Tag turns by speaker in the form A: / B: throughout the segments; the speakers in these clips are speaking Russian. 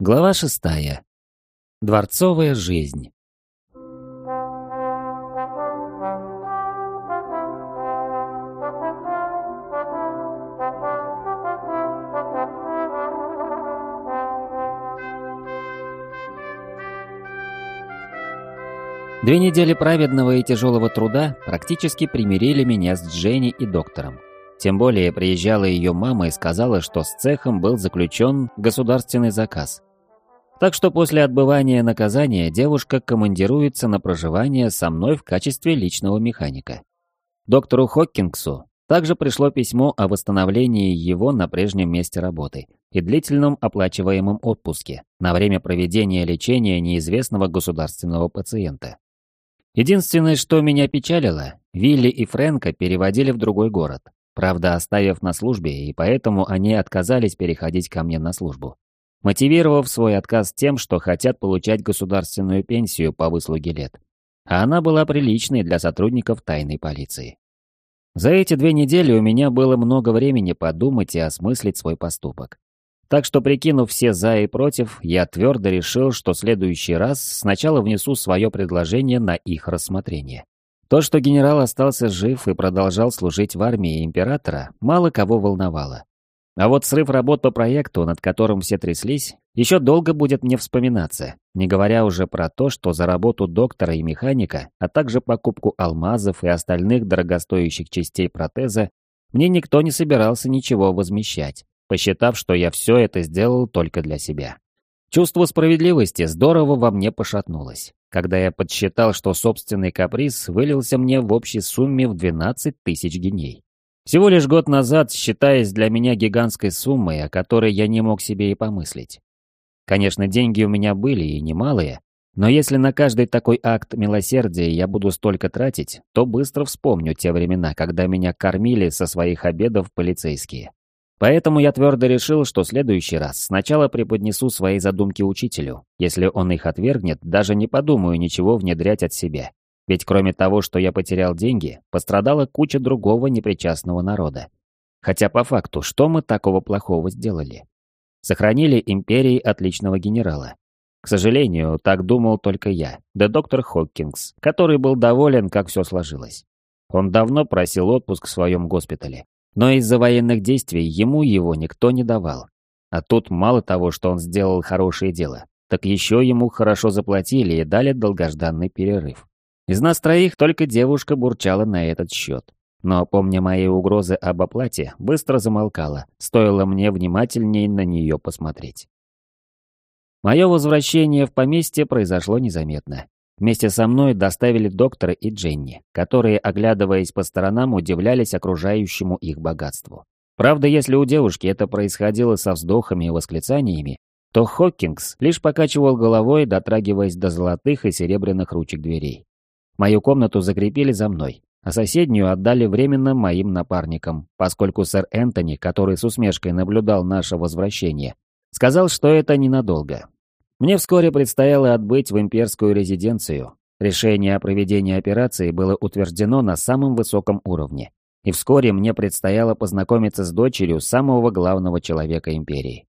A: Глава шестая. Дворцовая жизнь. Две недели праведного и тяжелого труда практически примирили меня с Дженни и доктором. Тем более приезжала ее мама и сказала, что с цехом был заключен государственный заказ. Так что после отбывания наказания девушка командируется на проживание со мной в качестве личного механика. Доктору Хоккингсу также пришло письмо о восстановлении его на прежнем месте работы и длительном оплачиваемом отпуске на время проведения лечения неизвестного государственного пациента. Единственное, что меня печалило, Вилли и Фрэнка переводили в другой город, правда оставив на службе, и поэтому они отказались переходить ко мне на службу мотивировав свой отказ тем, что хотят получать государственную пенсию по выслуге лет. А она была приличной для сотрудников тайной полиции. За эти две недели у меня было много времени подумать и осмыслить свой поступок. Так что, прикинув все «за» и «против», я твердо решил, что следующий раз сначала внесу свое предложение на их рассмотрение. То, что генерал остался жив и продолжал служить в армии императора, мало кого волновало. А вот срыв работ по проекту, над которым все тряслись, еще долго будет мне вспоминаться, не говоря уже про то, что за работу доктора и механика, а также покупку алмазов и остальных дорогостоящих частей протеза, мне никто не собирался ничего возмещать, посчитав, что я все это сделал только для себя. Чувство справедливости здорово во мне пошатнулось, когда я подсчитал, что собственный каприз вылился мне в общей сумме в 12 тысяч геней. Всего лишь год назад, считаясь для меня гигантской суммой, о которой я не мог себе и помыслить. Конечно, деньги у меня были и немалые, но если на каждый такой акт милосердия я буду столько тратить, то быстро вспомню те времена, когда меня кормили со своих обедов полицейские. Поэтому я твердо решил, что в следующий раз сначала преподнесу свои задумки учителю. Если он их отвергнет, даже не подумаю ничего внедрять от себя. Ведь кроме того, что я потерял деньги, пострадала куча другого непричастного народа. Хотя по факту, что мы такого плохого сделали? Сохранили империи отличного генерала. К сожалению, так думал только я, да доктор Хоккингс, который был доволен, как все сложилось. Он давно просил отпуск в своем госпитале, но из-за военных действий ему его никто не давал. А тут мало того, что он сделал хорошее дело, так еще ему хорошо заплатили и дали долгожданный перерыв. Из нас троих только девушка бурчала на этот счет. Но, помня мои угрозы об оплате, быстро замолкала, стоило мне внимательнее на нее посмотреть. Мое возвращение в поместье произошло незаметно. Вместе со мной доставили доктора и Дженни, которые, оглядываясь по сторонам, удивлялись окружающему их богатству. Правда, если у девушки это происходило со вздохами и восклицаниями, то Хоккингс лишь покачивал головой, дотрагиваясь до золотых и серебряных ручек дверей. Мою комнату закрепили за мной, а соседнюю отдали временно моим напарникам, поскольку сэр Энтони, который с усмешкой наблюдал наше возвращение, сказал, что это ненадолго. Мне вскоре предстояло отбыть в имперскую резиденцию. Решение о проведении операции было утверждено на самом высоком уровне. И вскоре мне предстояло познакомиться с дочерью самого главного человека империи.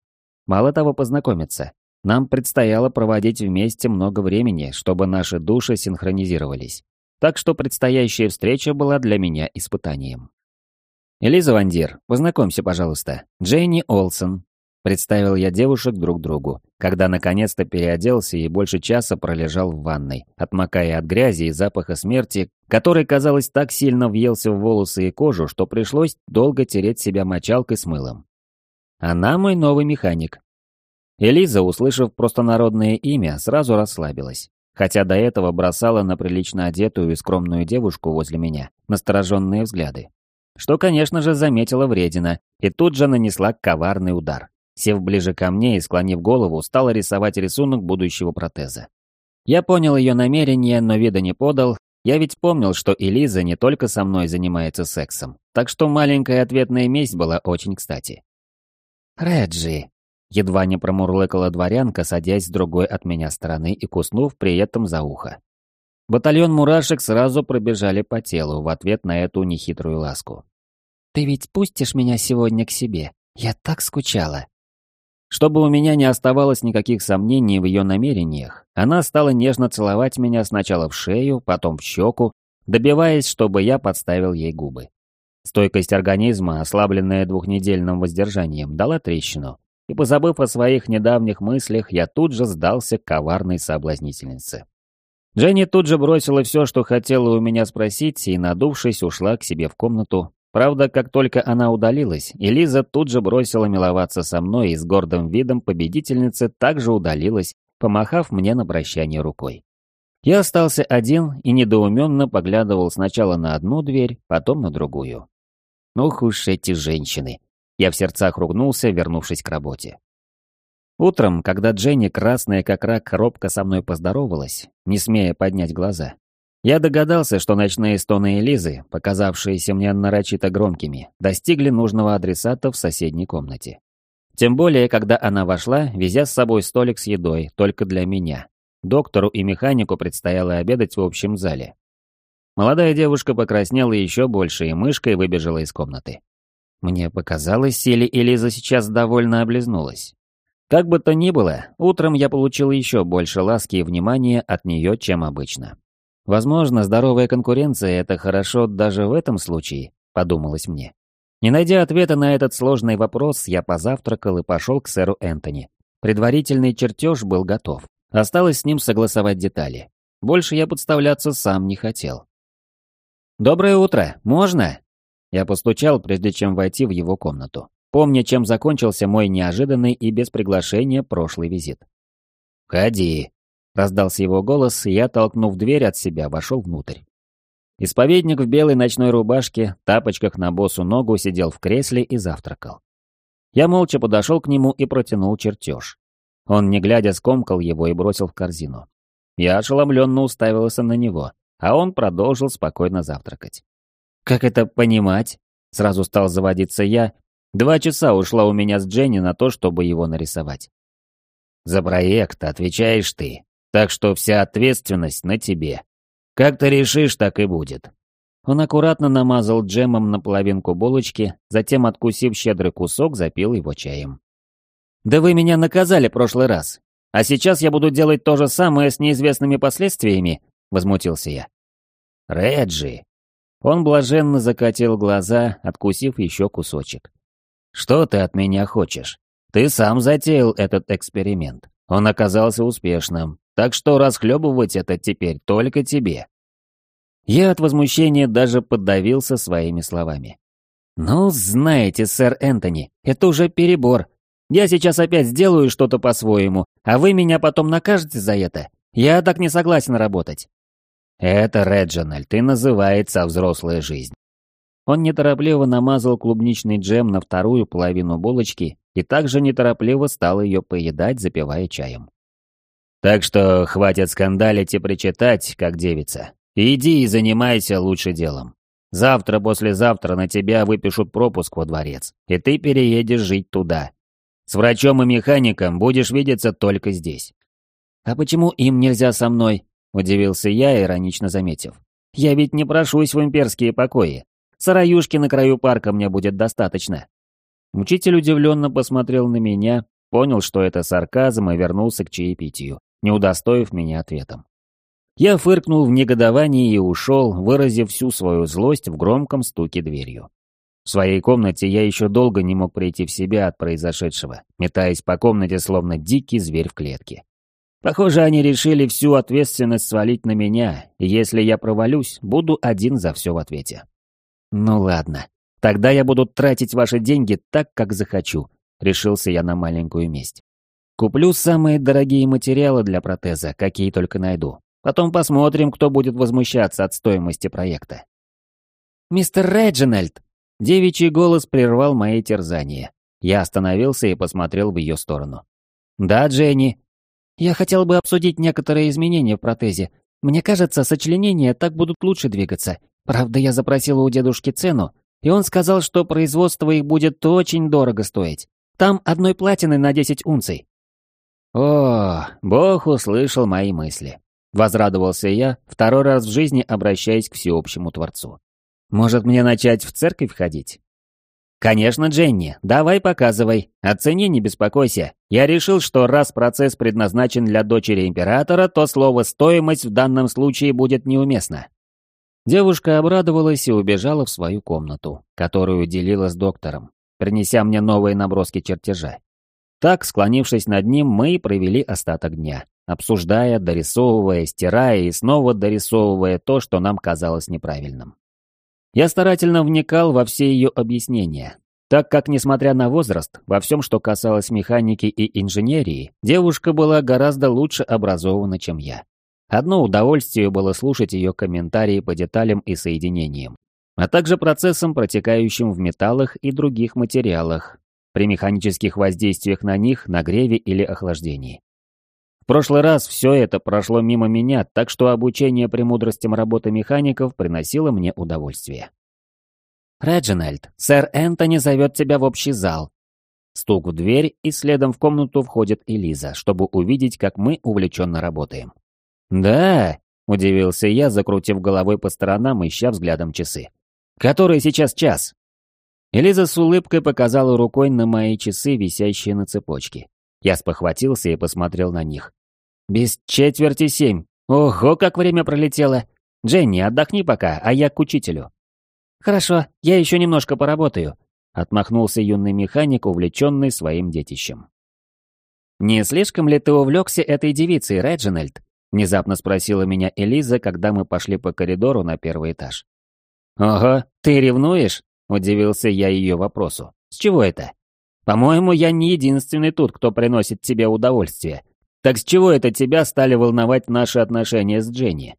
A: Мало того познакомиться, нам предстояло проводить вместе много времени, чтобы наши души синхронизировались. Так что предстоящая встреча была для меня испытанием. «Элиза Вандир, познакомься, пожалуйста. Дженни Олсон». Представил я девушек друг другу, когда наконец-то переоделся и больше часа пролежал в ванной, отмокая от грязи и запаха смерти, который, казалось, так сильно въелся в волосы и кожу, что пришлось долго тереть себя мочалкой с мылом. Она мой новый механик, Элиза, услышав простонародное имя, сразу расслабилась, хотя до этого бросала на прилично одетую и скромную девушку возле меня настороженные взгляды. Что, конечно же, заметила вредина, и тут же нанесла коварный удар. Сев ближе ко мне и склонив голову, стала рисовать рисунок будущего протеза. Я понял ее намерение, но вида не подал. Я ведь помнил, что Элиза не только со мной занимается сексом, так что маленькая ответная месть была очень кстати. «Реджи», Едва не промурлыкала дворянка, садясь с другой от меня стороны и куснув при этом за ухо. Батальон мурашек сразу пробежали по телу в ответ на эту нехитрую ласку. «Ты ведь пустишь меня сегодня к себе? Я так скучала». Чтобы у меня не оставалось никаких сомнений в ее намерениях, она стала нежно целовать меня сначала в шею, потом в щеку, добиваясь, чтобы я подставил ей губы. Стойкость организма, ослабленная двухнедельным воздержанием, дала трещину, и, позабыв о своих недавних мыслях, я тут же сдался коварной соблазнительнице. Дженни тут же бросила все, что хотела у меня спросить, и, надувшись, ушла к себе в комнату. Правда, как только она удалилась, Элиза тут же бросила миловаться со мной и с гордым видом победительницы также удалилась, помахав мне на прощание рукой. Я остался один и недоуменно поглядывал сначала на одну дверь, потом на другую. Ох уж эти женщины. Я в сердцах ругнулся, вернувшись к работе. Утром, когда Дженни, красная как рак, робко со мной поздоровалась, не смея поднять глаза, я догадался, что ночные стоны Элизы, показавшиеся мне нарочито громкими, достигли нужного адресата в соседней комнате. Тем более, когда она вошла, везя с собой столик с едой, только для меня. Доктору и механику предстояло обедать в общем зале. Молодая девушка покраснела еще больше и мышкой выбежала из комнаты. Мне показалось, Сели Элиза сейчас довольно облизнулась. Как бы то ни было, утром я получил еще больше ласки и внимания от нее, чем обычно. Возможно, здоровая конкуренция – это хорошо даже в этом случае, подумалось мне. Не найдя ответа на этот сложный вопрос, я позавтракал и пошел к сэру Энтони. Предварительный чертеж был готов. Осталось с ним согласовать детали. Больше я подставляться сам не хотел. «Доброе утро! Можно?» Я постучал, прежде чем войти в его комнату, помня, чем закончился мой неожиданный и без приглашения прошлый визит. «Входи!» — раздался его голос, и я, толкнув дверь от себя, вошел внутрь. Исповедник в белой ночной рубашке, тапочках на босу ногу сидел в кресле и завтракал. Я молча подошел к нему и протянул чертеж. Он, не глядя, скомкал его и бросил в корзину. Я ошеломленно уставился на него, а он продолжил спокойно завтракать. «Как это понимать?» Сразу стал заводиться я. Два часа ушло у меня с Дженни на то, чтобы его нарисовать. «За проект отвечаешь ты, так что вся ответственность на тебе. Как ты решишь, так и будет». Он аккуратно намазал джемом на половинку булочки, затем, откусив щедрый кусок, запил его чаем. «Да вы меня наказали прошлый раз, а сейчас я буду делать то же самое с неизвестными последствиями?» — возмутился я. «Реджи, он блаженно закатил глаза, откусив еще кусочек. «Что ты от меня хочешь? Ты сам затеял этот эксперимент. Он оказался успешным, так что расхлебывать это теперь только тебе». Я от возмущения даже поддавился своими словами. «Ну, знаете, сэр Энтони, это уже перебор. Я сейчас опять сделаю что-то по-своему, а вы меня потом накажете за это. Я так не согласен работать». Это, Реджинальд, и называется взрослая жизнь. Он неторопливо намазал клубничный джем на вторую половину булочки и также неторопливо стал ее поедать, запивая чаем. Так что хватит скандалить и причитать, как девица. Иди и занимайся лучше делом. Завтра-послезавтра на тебя выпишут пропуск во дворец, и ты переедешь жить туда. С врачом и механиком будешь видеться только здесь. А почему им нельзя со мной? Удивился я, иронично заметив. «Я ведь не прошусь в имперские покои. Сараюшки на краю парка мне будет достаточно». Учитель удивленно посмотрел на меня, понял, что это сарказм и вернулся к чаепитию, не удостоив меня ответом. Я фыркнул в негодовании и ушел, выразив всю свою злость в громком стуке дверью. В своей комнате я еще долго не мог прийти в себя от произошедшего, метаясь по комнате словно дикий зверь в клетке. Похоже, они решили всю ответственность свалить на меня, и если я провалюсь, буду один за все в ответе. Ну ладно, тогда я буду тратить ваши деньги так, как захочу, решился я на маленькую месть. Куплю самые дорогие материалы для протеза, какие только найду. Потом посмотрим, кто будет возмущаться от стоимости проекта. «Мистер Реджинальд!» Девичий голос прервал мои терзания. Я остановился и посмотрел в ее сторону. «Да, Дженни», я хотел бы обсудить некоторые изменения в протезе. Мне кажется, сочленения так будут лучше двигаться. Правда, я запросила у дедушки цену, и он сказал, что производство их будет очень дорого стоить. Там одной платины на 10 унций. О, Бог услышал мои мысли. Возрадовался я, второй раз в жизни обращаясь к всеобщему Творцу. Может, мне начать в церковь ходить? Конечно, Дженни, давай показывай. О цене не беспокойся. Я решил, что раз процесс предназначен для дочери императора, то слово «стоимость» в данном случае будет неуместно. Девушка обрадовалась и убежала в свою комнату, которую делила с доктором, принеся мне новые наброски чертежа. Так, склонившись над ним, мы провели остаток дня, обсуждая, дорисовывая, стирая и снова дорисовывая то, что нам казалось неправильным. Я старательно вникал во все ее объяснения, так как, несмотря на возраст, во всем, что касалось механики и инженерии, девушка была гораздо лучше образована, чем я. Одно удовольствие было слушать ее комментарии по деталям и соединениям, а также процессам, протекающим в металлах и других материалах, при механических воздействиях на них, нагреве или охлаждении. В прошлый раз все это прошло мимо меня, так что обучение премудростям работы механиков приносило мне удовольствие. «Реджинальд, сэр Энтони зовет тебя в общий зал». Стук в дверь, и следом в комнату входит Элиза, чтобы увидеть, как мы увлеченно работаем. «Да?» – удивился я, закрутив головой по сторонам, ища взглядом часы. «Который сейчас час?» Элиза с улыбкой показала рукой на мои часы, висящие на цепочке. Я спохватился и посмотрел на них. «Без четверти семь. Ого, как время пролетело! Дженни, отдохни пока, а я к учителю». «Хорошо, я еще немножко поработаю», — отмахнулся юный механик, увлеченный своим детищем. «Не слишком ли ты увлекся этой девицей, Реджинальд?» Внезапно спросила меня Элиза, когда мы пошли по коридору на первый этаж. «Ого, ты ревнуешь?» – удивился я ее вопросу. «С чего это? По-моему, я не единственный тут, кто приносит тебе удовольствие. Так с чего это тебя стали волновать наши отношения с Дженни?»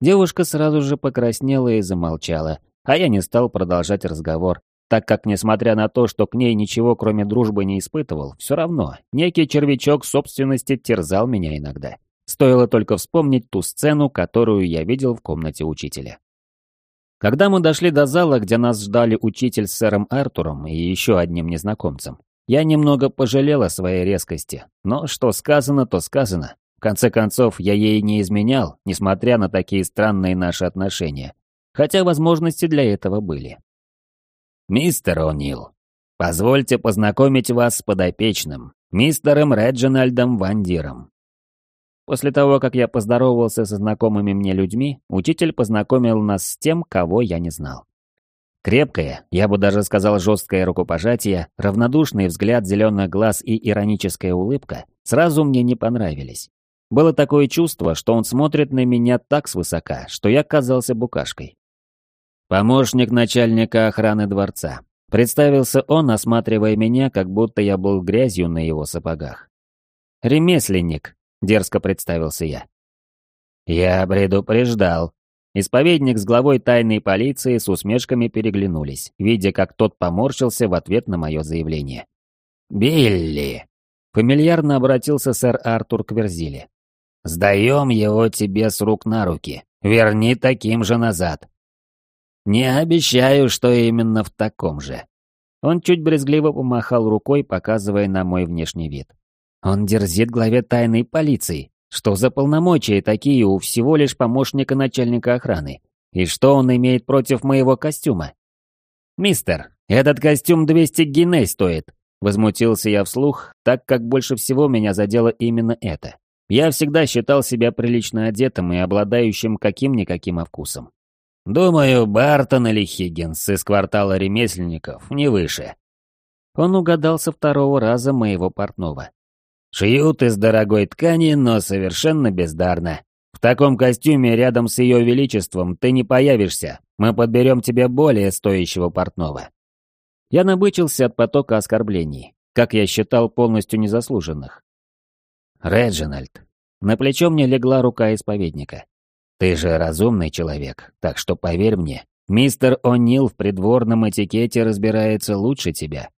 A: Девушка сразу же покраснела и замолчала, а я не стал продолжать разговор, так как, несмотря на то, что к ней ничего кроме дружбы не испытывал, все равно некий червячок собственности терзал меня иногда. Стоило только вспомнить ту сцену, которую я видел в комнате учителя. Когда мы дошли до зала, где нас ждали учитель с сэром Артуром и еще одним незнакомцем, я немного пожалел о своей резкости, но что сказано, то сказано. В конце концов, я ей не изменял, несмотря на такие странные наши отношения, хотя возможности для этого были. «Мистер О'Нил, позвольте познакомить вас с подопечным, мистером Реджинальдом Вандиром. После того, как я поздоровался со знакомыми мне людьми, учитель познакомил нас с тем, кого я не знал. Крепкое, я бы даже сказал жесткое рукопожатие, равнодушный взгляд зеленых глаз и ироническая улыбка сразу мне не понравились. Было такое чувство, что он смотрит на меня так свысока, что я казался букашкой. Помощник начальника охраны дворца. Представился он, осматривая меня, как будто я был грязью на его сапогах. «Ремесленник», дерзко представился я. Я предупреждал. Исповедник с главой тайной полиции с усмешками переглянулись, видя, как тот поморщился в ответ на мое заявление. «Билли!» — фамильярно обратился сэр Артур к Верзиле. «Сдаем его тебе с рук на руки. Верни таким же назад». «Не обещаю, что именно в таком же». Он чуть брезгливо помахал рукой, показывая на мой внешний вид. Он дерзит главе тайной полиции. Что за полномочия такие у всего лишь помощника начальника охраны? И что он имеет против моего костюма? «Мистер, этот костюм 200 гиней стоит», — возмутился я вслух, так как больше всего меня задело именно это. Я всегда считал себя прилично одетым и обладающим каким-никаким вкусом. Думаю, Бартон или Хиггинс из квартала ремесленников, не выше. Он угадал со второго раза моего портного. Шьют из дорогой ткани, но совершенно бездарно. В таком костюме рядом с ее величеством ты не появишься. Мы подберем тебе более стоящего портного». Я набычился от потока оскорблений, как я считал, полностью незаслуженных. «Реджинальд». На плечо мне легла рука исповедника. «Ты же разумный человек, так что поверь мне, мистер О'Нил в придворном этикете разбирается лучше тебя.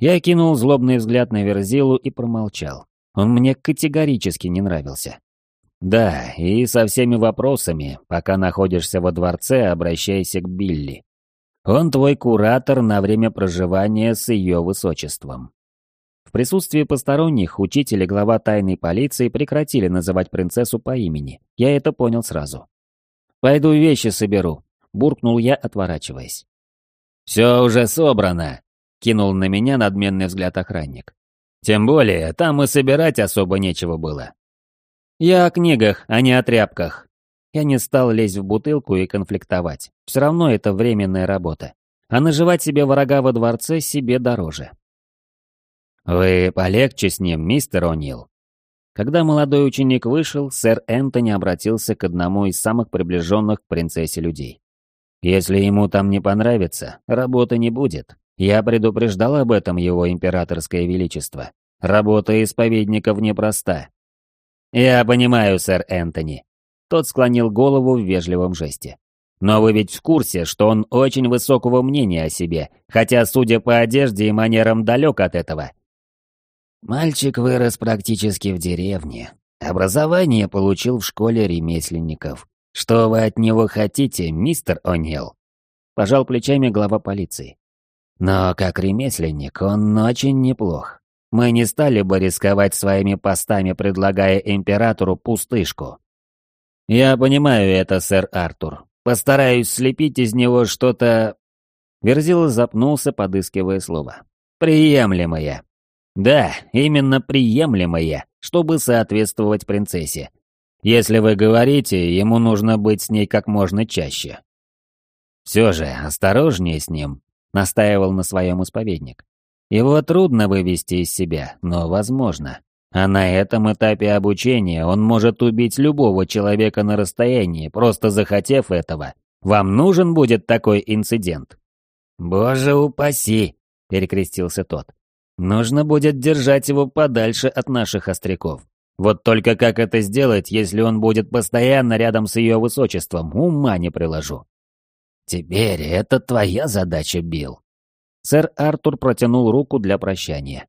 A: Я кинул злобный взгляд на Верзилу и промолчал. Он мне категорически не нравился. Да, и со всеми вопросами, пока находишься во дворце, обращайся к Билли. Он твой куратор на время проживания с ее высочеством. В присутствии посторонних учитель и глава тайной полиции прекратили называть принцессу по имени. Я это понял сразу. «Пойду вещи соберу», — буркнул я, отворачиваясь. «Все уже собрано», кинул на меня надменный взгляд охранник. Тем более, там и собирать особо нечего было. Я о книгах, а не о тряпках. Я не стал лезть в бутылку и конфликтовать. Все равно это временная работа. А наживать себе врага во дворце себе дороже. «Вы полегче с ним, мистер О'Нил». Когда молодой ученик вышел, сэр Энтони обратился к одному из самых приближенных к принцессе людей. «Если ему там не понравится, работы не будет. Я предупреждал об этом его императорское величество. Работа исповедников непроста». «Я понимаю, сэр Энтони», тот склонил голову в вежливом жесте. «Но вы ведь в курсе, что он очень высокого мнения о себе, хотя, судя по одежде и манерам, далек от этого». Мальчик вырос практически в деревне. Образование получил в школе ремесленников. Что вы от него хотите, мистер О'Нил? Пожал плечами глава полиции. Но как ремесленник он очень неплох. Мы не стали бы рисковать своими постами, предлагая императору пустышку. «Я понимаю это, сэр Артур. Постараюсь слепить из него что-то...» Верзила запнулся, подыскивая слово. «Приемлемое». «Да, именно приемлемое, чтобы соответствовать принцессе. Если вы говорите, ему нужно быть с ней как можно чаще». «Все же, осторожнее с ним», — настаивал на своем исповедник. «Его трудно вывести из себя, но возможно. А на этом этапе обучения он может убить любого человека на расстоянии, просто захотев этого. Вам нужен будет такой инцидент?» «Боже упаси!» – перекрестился тот. «Нужно будет держать его подальше от наших остряков. Вот только как это сделать, если он будет постоянно рядом с ее высочеством, ума не приложу». «Теперь это твоя задача, Билл». Сэр Артур протянул руку для прощания.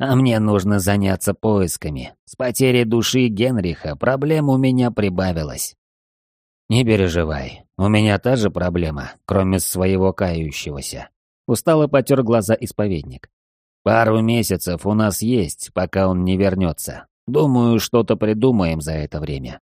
A: А мне нужно заняться поисками. С потерей души Генриха проблем у меня прибавилось. Не переживай, у меня та же проблема, кроме своего кающегося. Устало потер глаза исповедник. Пару месяцев у нас есть, пока он не вернется. Думаю, что-то придумаем за это время.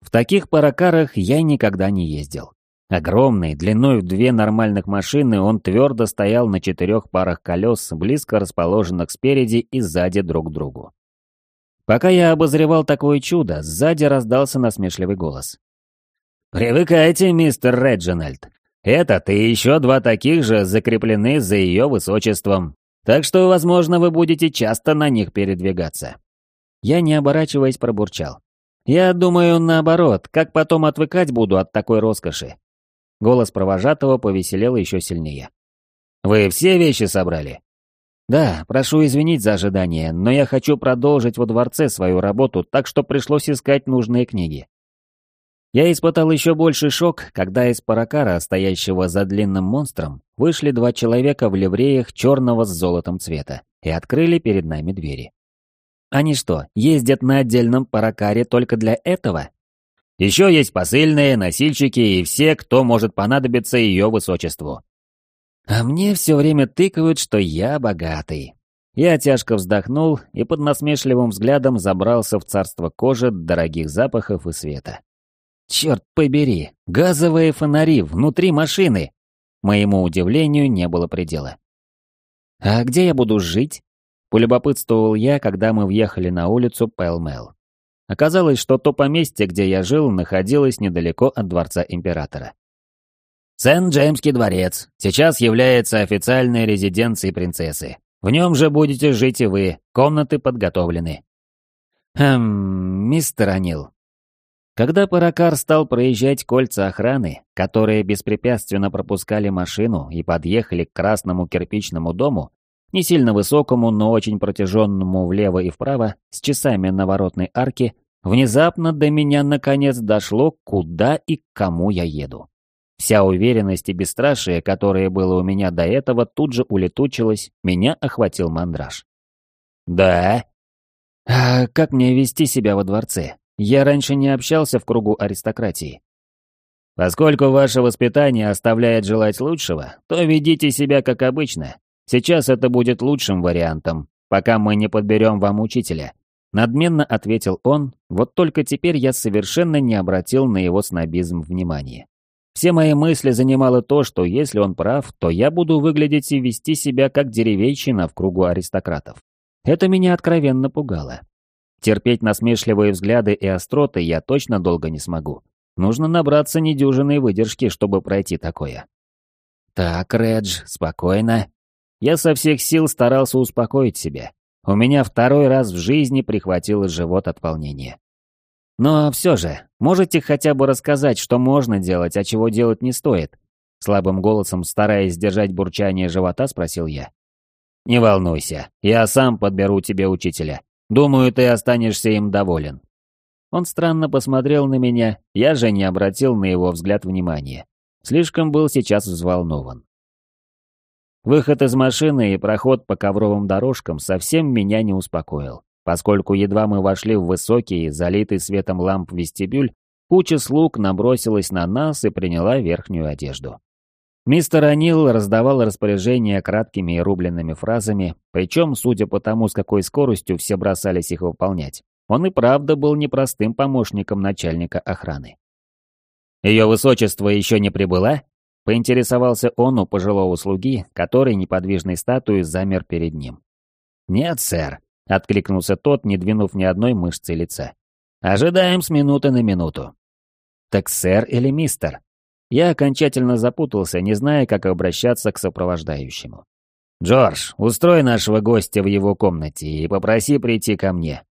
A: В таких паракарах я никогда не ездил. Огромный, длиной в две нормальных машины, он твердо стоял на четырех парах колес, близко расположенных спереди и сзади друг к другу. Пока я обозревал такое чудо, сзади раздался насмешливый голос. «Привыкайте, мистер Реджинальд. Этот и еще два таких же закреплены за ее высочеством. Так что, возможно, вы будете часто на них передвигаться». Я, не оборачиваясь, пробурчал. «Я думаю, наоборот, как потом отвыкать буду от такой роскоши. Голос провожатого повеселел еще сильнее. «Вы все вещи собрали?» «Да, прошу извинить за ожидание, но я хочу продолжить во дворце свою работу, так что пришлось искать нужные книги». Я испытал еще больший шок, когда из паракара, стоящего за длинным монстром, вышли два человека в ливреях черного с золотом цвета и открыли перед нами двери. Они что, ездят на отдельном паракаре только для этого? Еще есть посыльные, носильщики и все, кто может понадобиться ее высочеству. А мне все время тыкают, что я богатый. Я тяжко вздохнул и под насмешливым взглядом забрался в царство кожи, дорогих запахов и света. Черт побери, газовые фонари внутри машины! Моему удивлению не было предела. «А где я буду жить?» — полюбопытствовал я, когда мы въехали на улицу Пэлмэл. Оказалось, что то поместье, где я жил, находилось недалеко от дворца императора. Сент-Джеймский дворец сейчас является официальной резиденцией принцессы. В нем же будете жить и вы, комнаты подготовлены. Хм, мистер Анил. Когда Паракар стал проезжать кольца охраны, которые беспрепятственно пропускали машину и подъехали к красному кирпичному дому, не сильно высокому, но очень протяженному влево и вправо, с часами на воротной арке, внезапно до меня наконец дошло, куда и к кому я еду. Вся уверенность и бесстрашие, которое было у меня до этого, тут же улетучилось, меня охватил мандраж. «Да?» «А как мне вести себя во дворце? Я раньше не общался в кругу аристократии». «Поскольку ваше воспитание оставляет желать лучшего, то ведите себя как обычно, Сейчас это будет лучшим вариантом, пока мы не подберем вам учителя. Надменно ответил он, вот только теперь я совершенно не обратил на его снобизм внимания. Все мои мысли занимало то, что если он прав, то я буду выглядеть и вести себя как деревенщина в кругу аристократов. Это меня откровенно пугало. Терпеть насмешливые взгляды и остроты я точно долго не смогу. Нужно набраться недюжинной выдержки, чтобы пройти такое. Так, Редж, спокойно. Я со всех сил старался успокоить себя. У меня второй раз в жизни прихватило живот от волнения. Но все же, можете хотя бы рассказать, что можно делать, а чего делать не стоит? Слабым голосом, стараясь сдержать бурчание живота, спросил я. «Не волнуйся, я сам подберу тебе учителя. Думаю, ты останешься им доволен». Он странно посмотрел на меня, я же не обратил на его взгляд внимания. Слишком был сейчас взволнован. Выход из машины и проход по ковровым дорожкам совсем меня не успокоил поскольку едва мы вошли в высокий, залитый светом ламп вестибюль, куча слуг набросилась на нас и приняла верхнюю одежду. Мистер Анил раздавал распоряжения краткими и рубленными фразами, причем, судя по тому, с какой скоростью все бросались их выполнять, он и правда был непростым помощником начальника охраны. «Ее высочество еще не прибыла?» — поинтересовался он у пожилого слуги, который неподвижной статуей замер перед ним. «Нет, сэр», Откликнулся тот, не двинув ни одной мышцы лица. «Ожидаем с минуты на минуту». «Так сэр или мистер?» Я окончательно запутался, не зная, как обращаться к сопровождающему. «Джордж, устрой нашего гостя в его комнате и попроси прийти ко мне».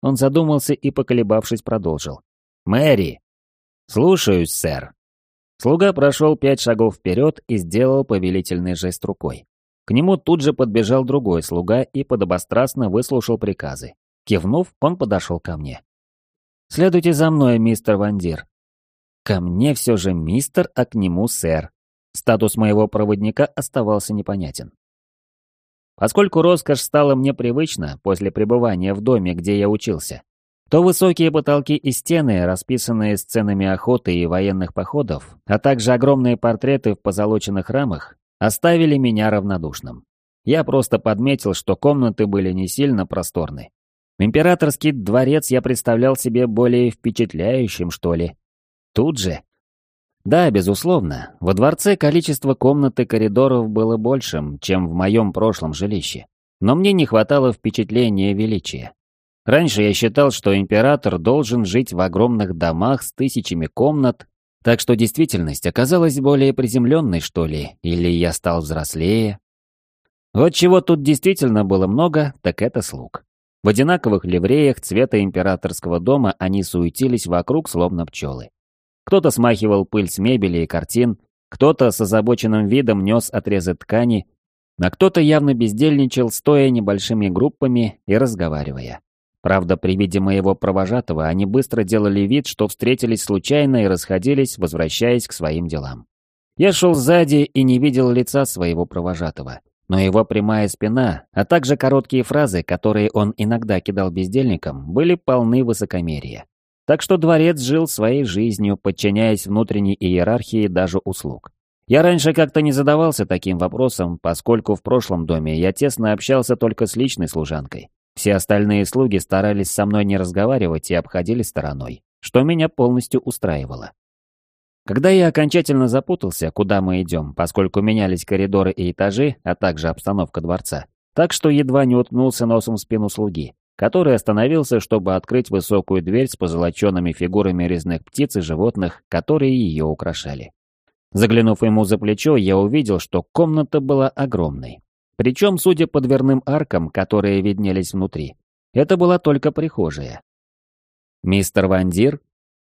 A: Он задумался и, поколебавшись, продолжил. «Мэри!» «Слушаюсь, сэр». Слуга прошел пять шагов вперед и сделал повелительный жест рукой. К нему тут же подбежал другой слуга и подобострастно выслушал приказы. Кивнув, он подошел ко мне. «Следуйте за мной, мистер Вандир». Ко мне все же мистер, а к нему сэр. Статус моего проводника оставался непонятен. Поскольку роскошь стала мне привычна после пребывания в доме, где я учился, то высокие потолки и стены, расписанные сценами охоты и военных походов, а также огромные портреты в позолоченных рамах, оставили меня равнодушным. Я просто подметил, что комнаты были не сильно просторны. Императорский дворец я представлял себе более впечатляющим, что ли. Тут же. Да, безусловно, во дворце количество комнат и коридоров было большим, чем в моем прошлом жилище. Но мне не хватало впечатления величия. Раньше я считал, что император должен жить в огромных домах с тысячами комнат, так что действительность оказалась более приземленной, что ли, или я стал взрослее. Вот чего тут действительно было много, так это слуг. В одинаковых ливреях цвета императорского дома они суетились вокруг, словно пчелы. Кто-то смахивал пыль с мебели и картин, кто-то с озабоченным видом нес отрезы ткани, а кто-то явно бездельничал, стоя небольшими группами и разговаривая. Правда, при виде моего провожатого они быстро делали вид, что встретились случайно и расходились, возвращаясь к своим делам. Я шел сзади и не видел лица своего провожатого, но его прямая спина, а также короткие фразы, которые он иногда кидал бездельникам, были полны высокомерия. Так что дворец жил своей жизнью, подчиняясь внутренней иерархии даже услуг. Я раньше как-то не задавался таким вопросом, поскольку в прошлом доме я тесно общался только с личной служанкой. Все остальные слуги старались со мной не разговаривать и обходили стороной, что меня полностью устраивало. Когда я окончательно запутался, куда мы идем, поскольку менялись коридоры и этажи, а также обстановка дворца, так что едва не уткнулся носом в спину слуги, который остановился, чтобы открыть высокую дверь с позолоченными фигурами резных птиц и животных, которые ее украшали. Заглянув ему за плечо, я увидел, что комната была огромной. Причем, судя по дверным аркам, которые виднелись внутри, это была только прихожая. «Мистер Вандир?»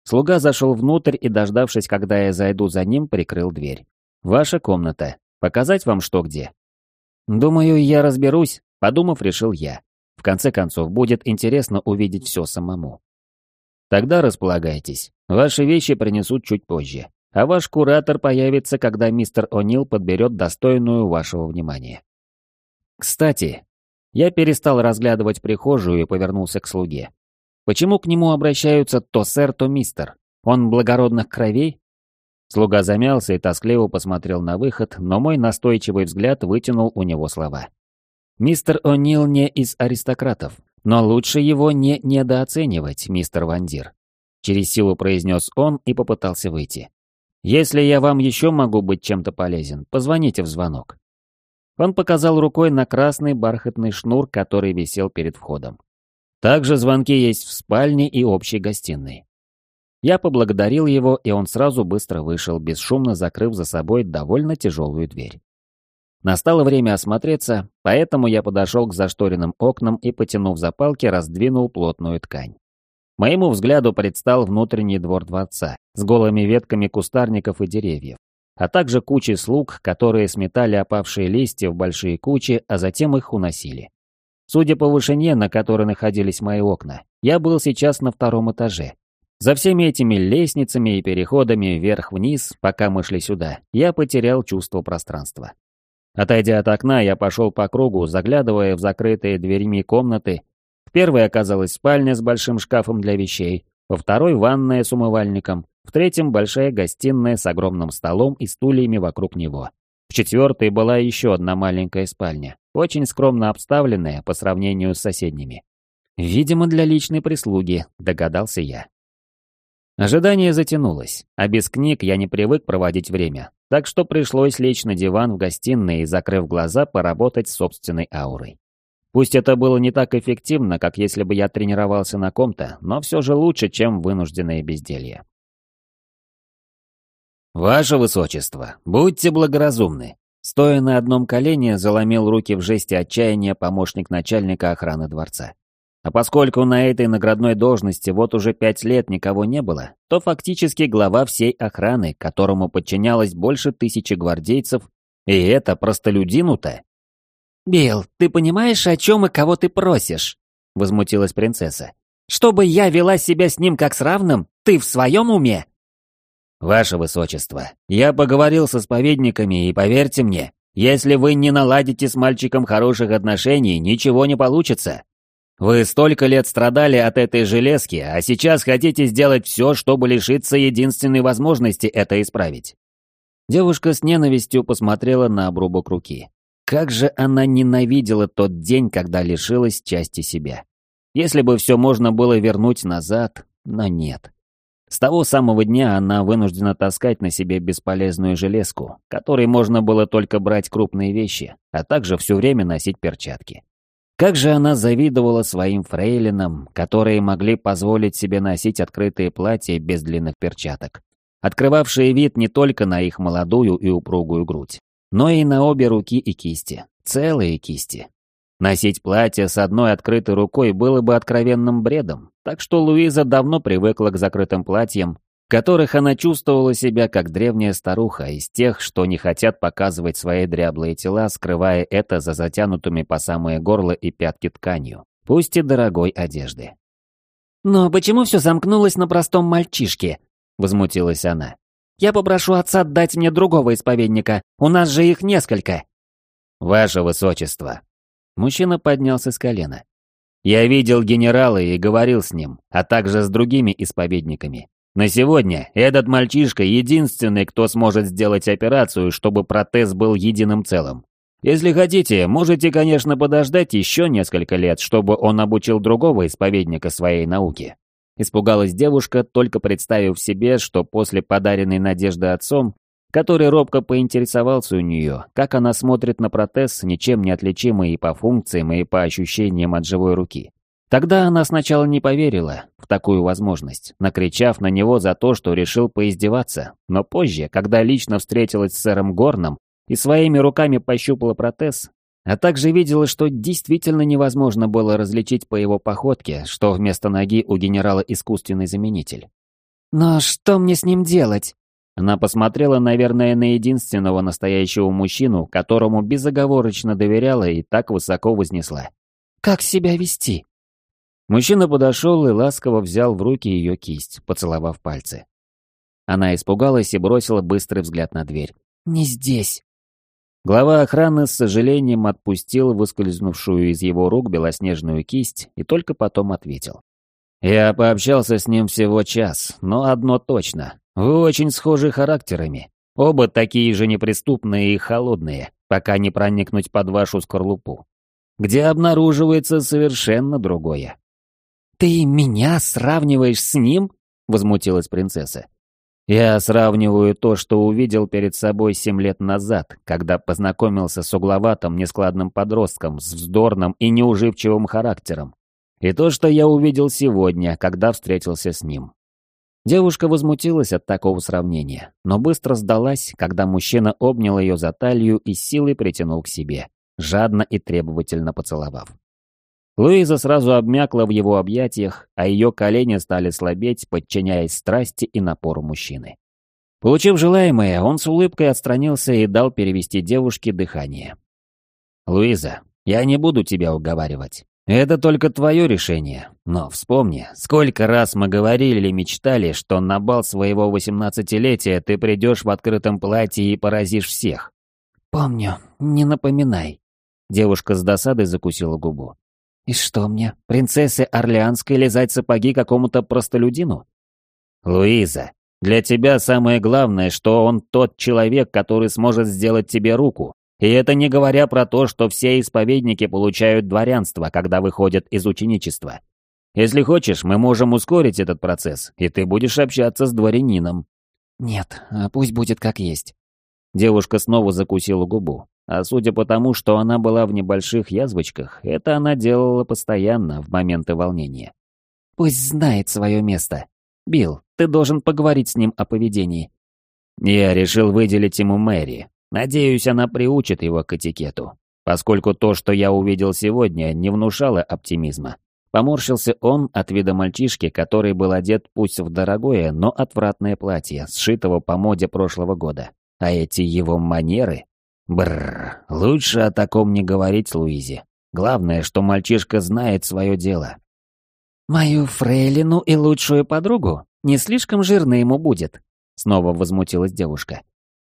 A: Слуга зашел внутрь и, дождавшись, когда я зайду за ним, прикрыл дверь. «Ваша комната. Показать вам что где?» «Думаю, я разберусь», — подумав, решил я. В конце концов, будет интересно увидеть все самому. Тогда располагайтесь. Ваши вещи принесут чуть позже. А ваш куратор появится, когда мистер О'Нил подберет достойную вашего внимания. Кстати, я перестал разглядывать прихожую и повернулся к слуге. Почему к нему обращаются то сэр, то мистер? Он благородных кровей? Слуга замялся и тоскливо посмотрел на выход, но мой настойчивый взгляд вытянул у него слова. «Мистер О'Нил не из аристократов, но лучше его не недооценивать, мистер Вандир», через силу произнес он и попытался выйти. Если я вам еще могу быть чем-то полезен, позвоните в звонок». Он показал рукой на красный бархатный шнур, который висел перед входом. Также звонки есть в спальне и общей гостиной. Я поблагодарил его, и он сразу быстро вышел, бесшумно закрыв за собой довольно тяжелую дверь. Настало время осмотреться, поэтому я подошел к зашторенным окнам и, потянув за палки, раздвинул плотную ткань. Моему взгляду предстал внутренний двор дворца с голыми ветками кустарников и деревьев, а также кучей слуг, которые сметали опавшие листья в большие кучи, а затем их уносили. Судя по вышине, на которой находились мои окна, я был сейчас на втором этаже. За всеми этими лестницами и переходами вверх-вниз, пока мы шли сюда, я потерял чувство пространства. Отойдя от окна, я пошел по кругу, заглядывая в закрытые дверьми комнаты. В первой оказалась спальня с большим шкафом для вещей, во второй — ванная с умывальником, в третьем — большая гостиная с огромным столом и стульями вокруг него. В четвертой была еще одна маленькая спальня, очень скромно обставленная по сравнению с соседними. Видимо, для личной прислуги, догадался я. Ожидание затянулось, а без книг я не привык проводить время, так что пришлось лечь на диван в гостиной и, закрыв глаза, поработать с собственной аурой. Пусть это было не так эффективно, как если бы я тренировался на ком-то, но все же лучше, чем вынужденное безделье. «Ваше Высочество, будьте благоразумны!» Стоя на одном колене, заломил руки в жесте отчаяния помощник начальника охраны дворца. А поскольку на этой наградной должности вот уже пять лет никого не было, то фактически глава всей охраны, которому подчинялось больше тысячи гвардейцев, и это простолюдину-то.
B: «Билл, ты понимаешь, о чем и кого ты просишь?» — возмутилась принцесса. «Чтобы я вела себя с ним как с равным? Ты в своем уме?»
A: «Ваше Высочество, я поговорил со споведниками, и поверьте мне, если вы не наладите с мальчиком хороших отношений, ничего не получится. Вы столько лет страдали от этой железки, а сейчас хотите сделать все, чтобы лишиться единственной возможности это исправить». Девушка с ненавистью посмотрела на обрубок руки. Как же она ненавидела тот день, когда лишилась части себя. Если бы все можно было вернуть назад, но нет. С того самого дня она вынуждена таскать на себе бесполезную железку, которой можно было только брать крупные вещи, а также все время носить перчатки. Как же она завидовала своим фрейлинам, которые могли позволить себе носить открытые платья без длинных перчаток, открывавшие вид не только на их молодую и упругую грудь, но и на обе руки и кисти, целые кисти. Носить платье с одной открытой рукой было бы откровенным бредом, так что Луиза давно привыкла к закрытым платьям, в которых она чувствовала себя как древняя старуха из тех, что не хотят показывать свои дряблые тела, скрывая это за затянутыми по самое горло и пятки тканью, пусть и дорогой одежды.
B: «Но почему все замкнулось на простом мальчишке?» — возмутилась она. «Я попрошу отца дать мне другого исповедника, у нас же их несколько».
A: «Ваше Высочество», Мужчина поднялся с колена. «Я видел генерала и говорил с ним, а также с другими исповедниками. На сегодня этот мальчишка единственный, кто сможет сделать операцию, чтобы протез был единым целым. Если хотите, можете, конечно, подождать еще несколько лет, чтобы он обучил другого исповедника своей науке». Испугалась девушка, только представив себе, что после подаренной надежды отцом который робко поинтересовался у нее, как она смотрит на протез, ничем не отличимый и по функциям, и по ощущениям от живой руки. Тогда она сначала не поверила в такую возможность, накричав на него за то, что решил поиздеваться, но позже, когда лично встретилась с сэром Горном и своими руками пощупала протез, а также видела, что действительно невозможно было различить по его походке, что вместо ноги у генерала искусственный заменитель.
B: «Но что мне с ним делать?»
A: Она посмотрела, наверное, на единственного настоящего мужчину, которому безоговорочно доверяла и так высоко вознесла.
B: «Как себя вести?»
A: Мужчина подошел и ласково взял в руки ее кисть, поцеловав пальцы. Она испугалась и бросила быстрый взгляд на дверь.
B: «Не здесь».
A: Глава охраны с сожалением отпустил выскользнувшую из его рук белоснежную кисть и только потом ответил. «Я пообщался с ним всего час, но одно точно. Вы очень схожи характерами. Оба такие же неприступные и холодные, пока не проникнуть под вашу скорлупу. Где обнаруживается совершенно другое.
B: «Ты меня сравниваешь с ним?» — возмутилась принцесса.
A: Я сравниваю то, что увидел перед собой семь лет назад, когда познакомился с угловатым, нескладным подростком с вздорным и неуживчивым характером, и то, что я увидел сегодня, когда встретился с ним. Девушка возмутилась от такого сравнения, но быстро сдалась, когда мужчина обнял ее за талию и силой притянул к себе, жадно и требовательно поцеловав. Луиза сразу обмякла в его объятиях, а ее колени стали слабеть, подчиняясь страсти и напору мужчины. Получив желаемое, он с улыбкой отстранился и дал перевести девушке дыхание. «Луиза, я не буду тебя уговаривать. Это только твое решение. Но вспомни, сколько раз мы говорили или мечтали, что на бал своего восемнадцатилетия ты придешь в открытом платье и поразишь всех».
B: «Помню, не напоминай».
A: Девушка с досадой закусила губу.
B: И что мне, принцессе Орлеанской лизать сапоги какому-то простолюдину?
A: Луиза, для тебя самое главное, что он тот человек, который сможет сделать тебе руку. И это не говоря про то, что все исповедники получают дворянство, когда выходят из ученичества. Если хочешь, мы можем ускорить этот процесс, и ты будешь общаться с дворянином.
B: Нет, а пусть будет как есть.
A: Девушка снова закусила губу. А судя по тому, что она была в небольших язвочках, это она делала постоянно в моменты волнения.
B: «Пусть знает свое место. Билл, ты должен поговорить с ним о поведении».
A: Я решил выделить ему Мэри. Надеюсь, она приучит его к этикету. Поскольку то, что я увидел сегодня, не внушало оптимизма. Поморщился он от вида мальчишки, который был одет пусть в дорогое, но отвратное платье, сшитого по моде прошлого года. А эти его манеры... Бррр, лучше о таком не говорить Луизе. Главное, что мальчишка знает свое дело.
B: «Мою фрейлину и лучшую подругу? Не слишком жирно ему будет?» Снова возмутилась девушка.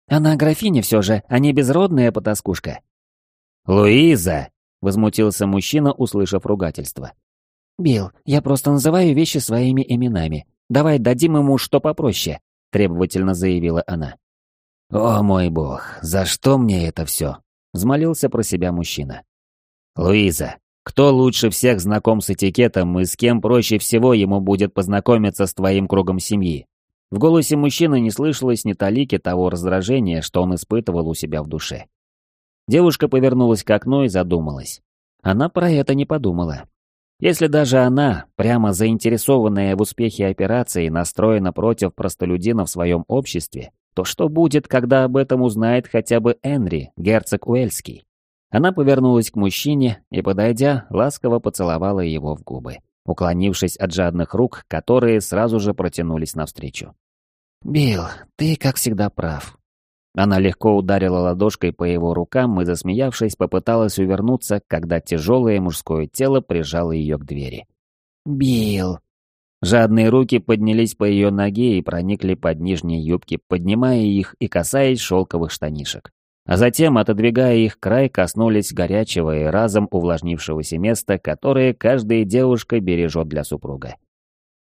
B: «Она графиня все же, а не безродная потаскушка».
A: «Луиза!» — возмутился мужчина, услышав ругательство.
B: «Билл, я просто называю вещи своими именами. Давай дадим ему что попроще», — требовательно заявила она.
A: «О мой бог, за что мне это все?» — взмолился про себя мужчина. «Луиза, кто лучше всех знаком с этикетом и с кем проще всего ему будет познакомиться с твоим кругом семьи?» В голосе мужчины не слышалось ни талики того раздражения, что он испытывал у себя в душе. Девушка повернулась к окну и задумалась. Она про это не подумала. Если даже она, прямо заинтересованная в успехе операции, настроена против простолюдина в своем обществе, то что будет, когда об этом узнает хотя бы Энри, герцог Уэльский? Она повернулась к мужчине и, подойдя, ласково поцеловала его в губы, уклонившись от жадных рук, которые сразу же протянулись навстречу.
B: «Билл, ты, как всегда, прав».
A: Она легко ударила ладошкой по его рукам и, засмеявшись, попыталась увернуться, когда тяжелое мужское тело прижало ее к двери.
B: «Билл,
A: Жадные руки поднялись по ее ноге и проникли под нижние юбки, поднимая их и касаясь шелковых штанишек. А затем, отодвигая их край, коснулись горячего и разом увлажнившегося места, которое каждая девушка бережет для супруга.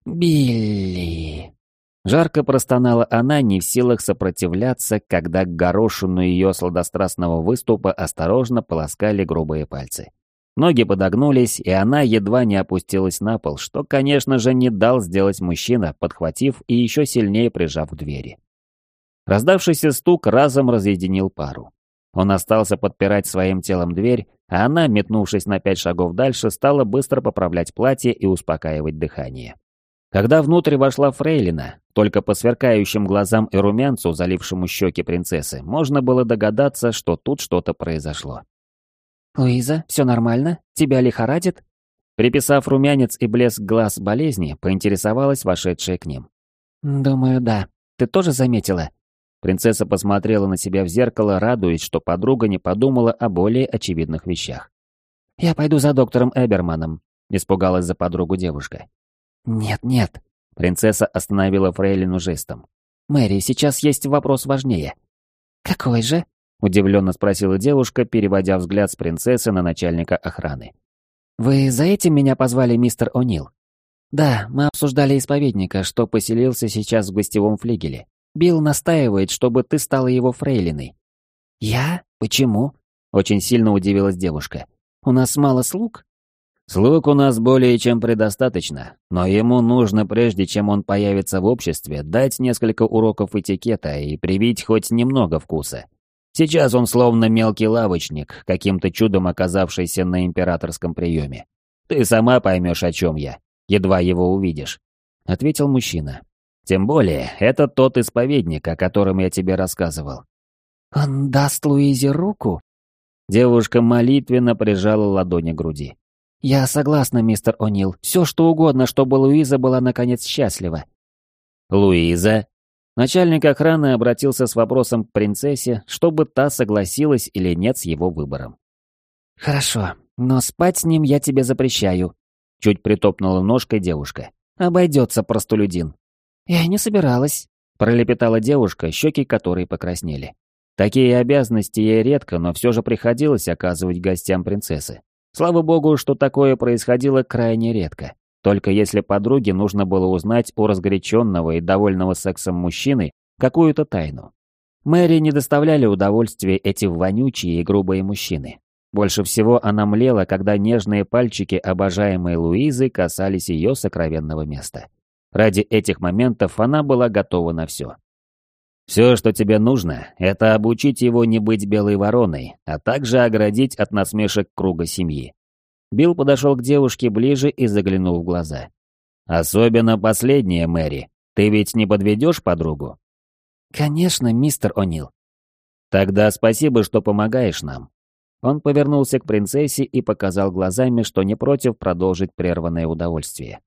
B: «Билли...»
A: Жарко простонала она, не в силах сопротивляться, когда к горошину ее сладострастного выступа осторожно полоскали грубые пальцы. Ноги подогнулись, и она едва не опустилась на пол, что, конечно же, не дал сделать мужчина, подхватив и еще сильнее прижав к двери. Раздавшийся стук разом разъединил пару. Он остался подпирать своим телом дверь, а она, метнувшись на пять шагов дальше, стала быстро поправлять платье и успокаивать дыхание. Когда внутрь вошла Фрейлина, только по сверкающим глазам и румянцу, залившему щеки принцессы, можно было догадаться, что тут что-то произошло.
B: «Луиза, все нормально? Тебя лихорадит?»
A: Приписав румянец и блеск глаз болезни, поинтересовалась вошедшая к ним.
B: «Думаю, да. Ты тоже заметила?»
A: Принцесса посмотрела на себя в зеркало, радуясь, что подруга не подумала о более очевидных вещах.
B: «Я пойду за доктором Эберманом», — испугалась за подругу девушка.
A: «Нет, нет», — принцесса остановила Фрейлину жестом.
B: «Мэри, сейчас есть вопрос важнее».
A: «Какой же?» Удивленно спросила девушка, переводя взгляд с принцессы на начальника охраны.
B: «Вы за этим меня позвали, мистер О'Нил?» «Да, мы обсуждали исповедника, что поселился сейчас в гостевом флигеле. Билл настаивает, чтобы ты стала его фрейлиной». «Я? Почему?» Очень сильно удивилась девушка. «У нас мало слуг?»
A: Слуг у нас более чем предостаточно, но ему нужно, прежде чем он появится в обществе, дать несколько уроков этикета и привить хоть немного вкуса. Сейчас он словно мелкий лавочник, каким-то чудом оказавшийся на императорском приеме. Ты сама поймешь, о чем я, едва его увидишь», — ответил мужчина. «Тем более, это тот исповедник, о котором я тебе рассказывал».
B: «Он даст Луизе руку?»
A: Девушка молитвенно прижала ладони к груди.
B: «Я согласна, мистер О'Нил. Все, что угодно, чтобы Луиза была наконец счастлива».
A: «Луиза?» Начальник охраны обратился с вопросом к принцессе, чтобы та согласилась или нет с его выбором.
B: «Хорошо, но спать с ним я тебе запрещаю», — чуть притопнула ножкой девушка. «Обойдется, простолюдин». «Я не собиралась», — пролепетала девушка, щеки которой покраснели. Такие обязанности ей редко, но все же приходилось оказывать гостям принцессы. Слава богу, что такое происходило крайне редко. Только если подруге нужно было узнать у разгоряченного и довольного сексом мужчины какую-то тайну. Мэри не доставляли удовольствия эти вонючие и грубые мужчины. Больше всего она млела, когда нежные пальчики обожаемой Луизы касались ее сокровенного места. Ради этих моментов она была готова на все. Все, что тебе нужно, это обучить его не быть белой вороной, а также оградить от насмешек круга семьи. Билл подошел к девушке ближе и заглянул в глаза. «Особенно последнее, Мэри. Ты ведь не подведешь подругу?» «Конечно, мистер О'Нил».
A: «Тогда спасибо, что помогаешь нам». Он повернулся к принцессе и показал глазами, что не против продолжить прерванное удовольствие.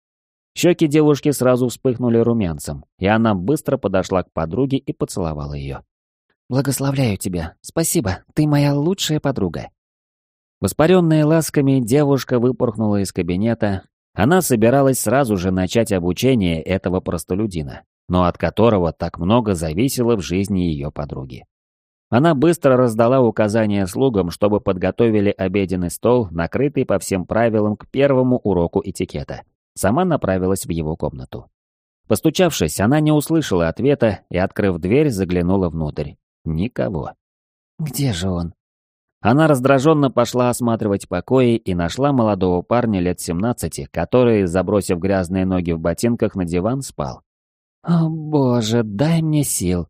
A: Щеки девушки сразу вспыхнули румянцем, и она быстро подошла к подруге и поцеловала ее.
B: «Благословляю тебя. Спасибо. Ты моя лучшая подруга».
A: Воспаренная ласками, девушка выпорхнула из кабинета. Она собиралась сразу же начать обучение этого простолюдина, но от которого так много зависело в жизни ее подруги. Она быстро раздала указания слугам, чтобы подготовили обеденный стол, накрытый по всем правилам к первому уроку этикета – сама направилась в его комнату. Постучавшись, она не услышала ответа и, открыв дверь, заглянула внутрь. Никого.
B: «Где же он?»
A: Она раздраженно пошла осматривать покои и нашла молодого парня лет 17, который, забросив грязные ноги в ботинках на диван, спал.
B: «О боже, дай мне сил!»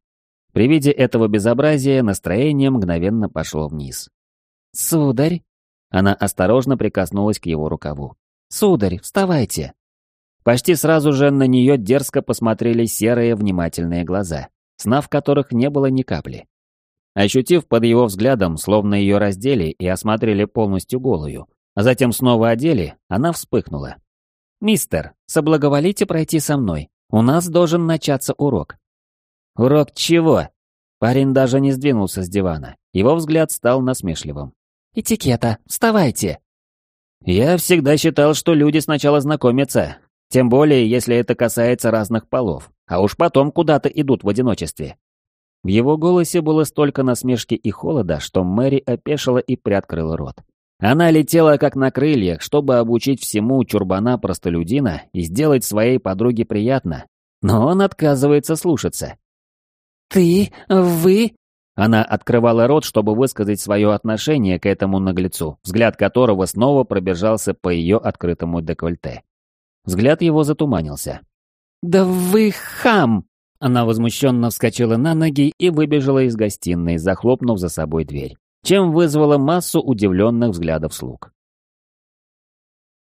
A: При виде этого безобразия настроение мгновенно пошло вниз.
B: «Сударь!»
A: Она осторожно прикоснулась к его рукаву.
B: «Сударь, вставайте!»
A: Почти сразу же на нее дерзко посмотрели серые внимательные глаза, сна в которых не было ни капли. Ощутив под его взглядом, словно ее раздели и осмотрели полностью голую, а затем снова одели, она вспыхнула.
B: «Мистер, соблаговолите пройти со мной. У нас должен начаться урок».
A: «Урок чего?» Парень даже не сдвинулся с дивана. Его взгляд стал насмешливым.
B: «Этикета, вставайте!»
A: Я всегда считал, что люди сначала знакомятся, тем более, если это касается разных полов, а уж потом куда-то идут в одиночестве. В его голосе было столько насмешки и холода, что Мэри опешила и приоткрыла рот. Она летела как на крыльях, чтобы обучить всему чурбана-простолюдина и сделать своей подруге приятно, но он отказывается слушаться.
B: «Ты? Вы?»
A: Она открывала рот, чтобы высказать свое отношение к этому наглецу, взгляд которого снова пробежался по ее открытому декольте. Взгляд его затуманился.
B: «Да вы хам!»
A: Она возмущенно вскочила на ноги и выбежала из гостиной, захлопнув за собой дверь, чем вызвала массу удивленных взглядов слуг.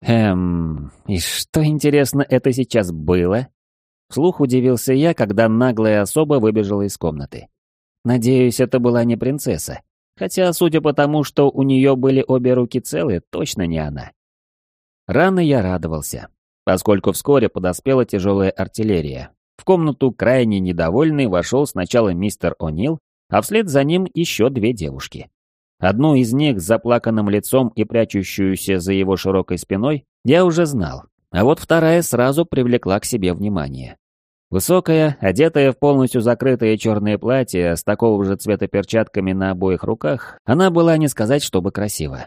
A: «Эм, и что, интересно, это сейчас было?» Вслух удивился я, когда наглая особа выбежала из комнаты. Надеюсь, это была не принцесса. Хотя, судя по тому, что у нее были обе руки целы, точно не она. Рано я радовался, поскольку вскоре подоспела тяжелая артиллерия. В комнату крайне недовольный вошел сначала мистер О'Нил, а вслед за ним еще две девушки. Одну из них с заплаканным лицом и прячущуюся за его широкой спиной я уже знал, а вот вторая сразу привлекла к себе внимание. Высокая, одетая в полностью закрытое черное платье с такого же цвета перчатками на обоих руках, она была не сказать, чтобы красива.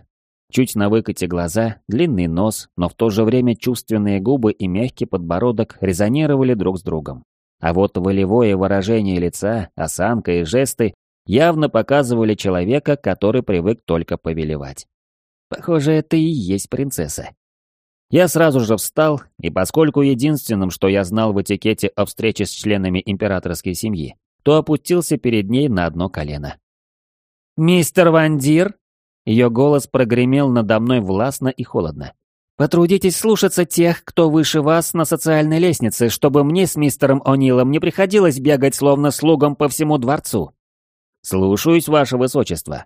A: Чуть на выкате глаза, длинный нос, но в то же время чувственные губы и мягкий подбородок резонировали друг с другом. А вот волевое выражение лица, осанка и жесты явно показывали человека, который привык только повелевать. Похоже, это и есть принцесса. Я сразу же встал, и поскольку единственным, что я знал в этикете о встрече с членами императорской семьи, то опустился перед ней на одно колено.
B: «Мистер Вандир?» Ее голос прогремел надо мной властно и холодно. «Потрудитесь слушаться тех, кто выше вас на социальной лестнице, чтобы мне с мистером О'Нилом не приходилось бегать словно слугам по всему дворцу».
A: «Слушаюсь, ваше высочество».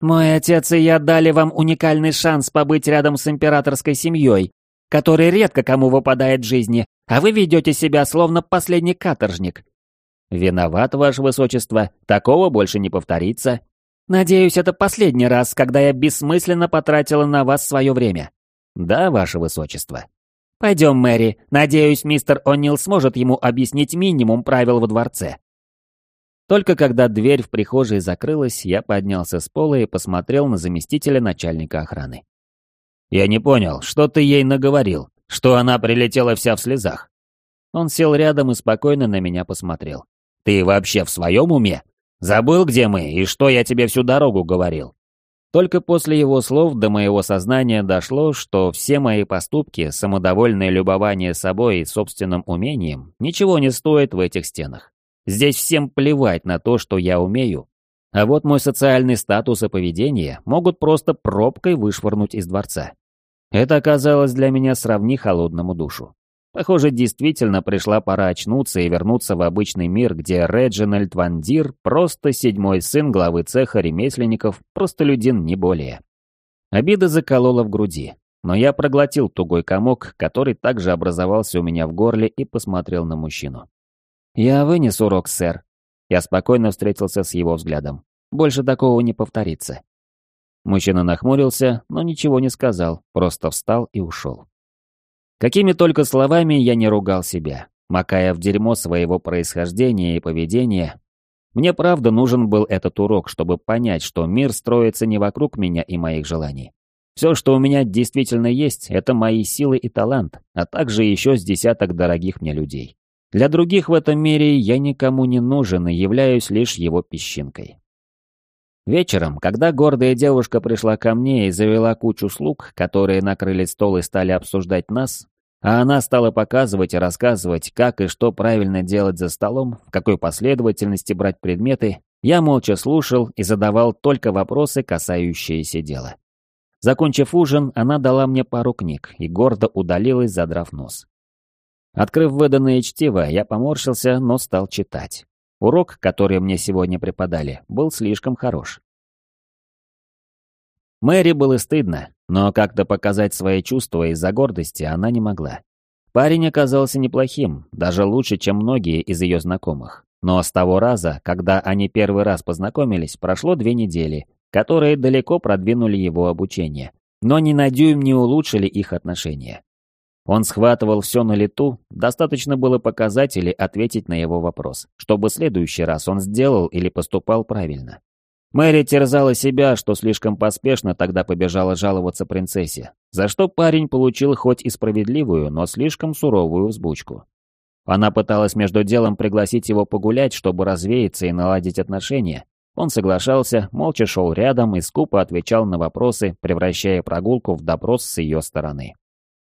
B: «Мой отец и я дали вам уникальный шанс побыть рядом с императорской семьей, который редко кому выпадает в жизни, а вы ведете себя словно последний каторжник».
A: «Виноват, ваше высочество, такого больше не повторится».
B: Надеюсь, это последний раз, когда я бессмысленно потратила на вас свое время.
A: Да, ваше высочество.
B: Пойдем, Мэри. Надеюсь, мистер О'Нил сможет ему объяснить минимум правил во дворце.
A: Только когда дверь в прихожей закрылась, я поднялся с пола и посмотрел на заместителя начальника охраны. «Я не понял, что ты ей наговорил? Что она прилетела вся в слезах?» Он сел рядом и спокойно на меня посмотрел. «Ты вообще в своем уме? Забыл, где мы и что я тебе всю дорогу говорил?» Только после его слов до моего сознания дошло, что все мои поступки, самодовольное любование собой и собственным умением, ничего не стоят в этих стенах. Здесь всем плевать на то, что я умею. А вот мой социальный статус и поведение могут просто пробкой вышвырнуть из дворца. Это оказалось для меня сравни холодному душу. Похоже, действительно пришла пора очнуться и вернуться в обычный мир, где Реджинальд Ван Дир просто седьмой сын главы цеха ремесленников, простолюдин не более. Обида заколола в груди, но я проглотил тугой комок, который также образовался у меня в горле и посмотрел на мужчину. «Я вынес урок, сэр». Я спокойно встретился с его взглядом. «Больше такого не повторится». Мужчина нахмурился, но ничего не сказал, просто встал и ушел. Какими только словами я не ругал себя, макая в дерьмо своего происхождения и поведения. Мне правда нужен был этот урок, чтобы понять, что мир строится не вокруг меня и моих желаний. Все, что у меня действительно есть, это мои силы и талант, а также еще с десяток дорогих мне людей. Для других в этом мире я никому не нужен и являюсь лишь его песчинкой. Вечером, когда гордая девушка пришла ко мне и завела кучу слуг, которые накрыли стол и стали обсуждать нас, а она стала показывать и рассказывать, как и что правильно делать за столом, в какой последовательности брать предметы, я молча слушал и задавал только вопросы, касающиеся дела. Закончив ужин, она дала мне пару книг и гордо удалилась, задрав нос. Открыв выданное чтиво, я поморщился, но стал читать. Урок, который мне сегодня преподали, был слишком хорош. Мэри было стыдно, но как-то показать свои чувства из-за гордости она не могла. Парень оказался неплохим, даже лучше, чем многие из ее знакомых. Но с того раза, когда они первый раз познакомились, прошло две недели, которые далеко продвинули его обучение, но ни на дюйм не улучшили их отношения. Он схватывал все на лету, достаточно было показать или ответить на его вопрос, чтобы в следующий раз он сделал или поступал правильно. Мэри терзала себя, что слишком поспешно тогда побежала жаловаться принцессе, за что парень получил хоть и справедливую, но слишком суровую взбучку. Она пыталась между делом пригласить его погулять, чтобы развеяться и наладить отношения. Он соглашался, молча шел рядом и скупо отвечал на вопросы, превращая прогулку в допрос с ее стороны.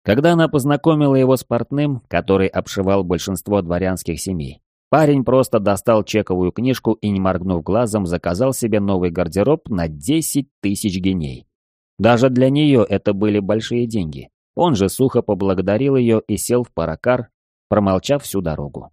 A: Когда она познакомила его с портным, который обшивал большинство дворянских семей, парень просто достал чековую книжку и, не моргнув глазом, заказал себе новый гардероб на 10 тысяч геней. Даже для нее это были большие деньги. Он же сухо поблагодарил ее и сел в паракар, промолчав всю дорогу.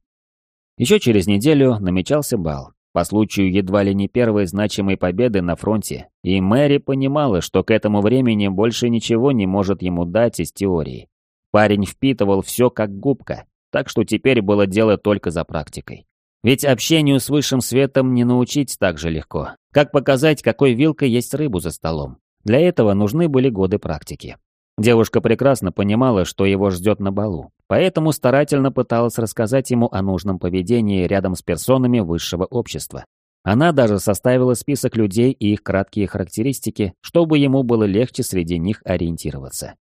A: Еще через неделю намечался бал, по случаю едва ли не первой значимой победы на фронте, и Мэри понимала, что к этому времени больше ничего не может ему дать из теории. Парень впитывал все как губка, так что теперь было дело только за практикой. Ведь общению с высшим светом не научить так же легко, как показать, какой вилкой есть рыбу за столом. Для этого нужны были годы практики. Девушка прекрасно понимала, что его ждет на балу, поэтому старательно пыталась рассказать ему о нужном поведении рядом с персонами высшего общества. Она даже составила список людей и их краткие характеристики, чтобы ему было легче среди них ориентироваться.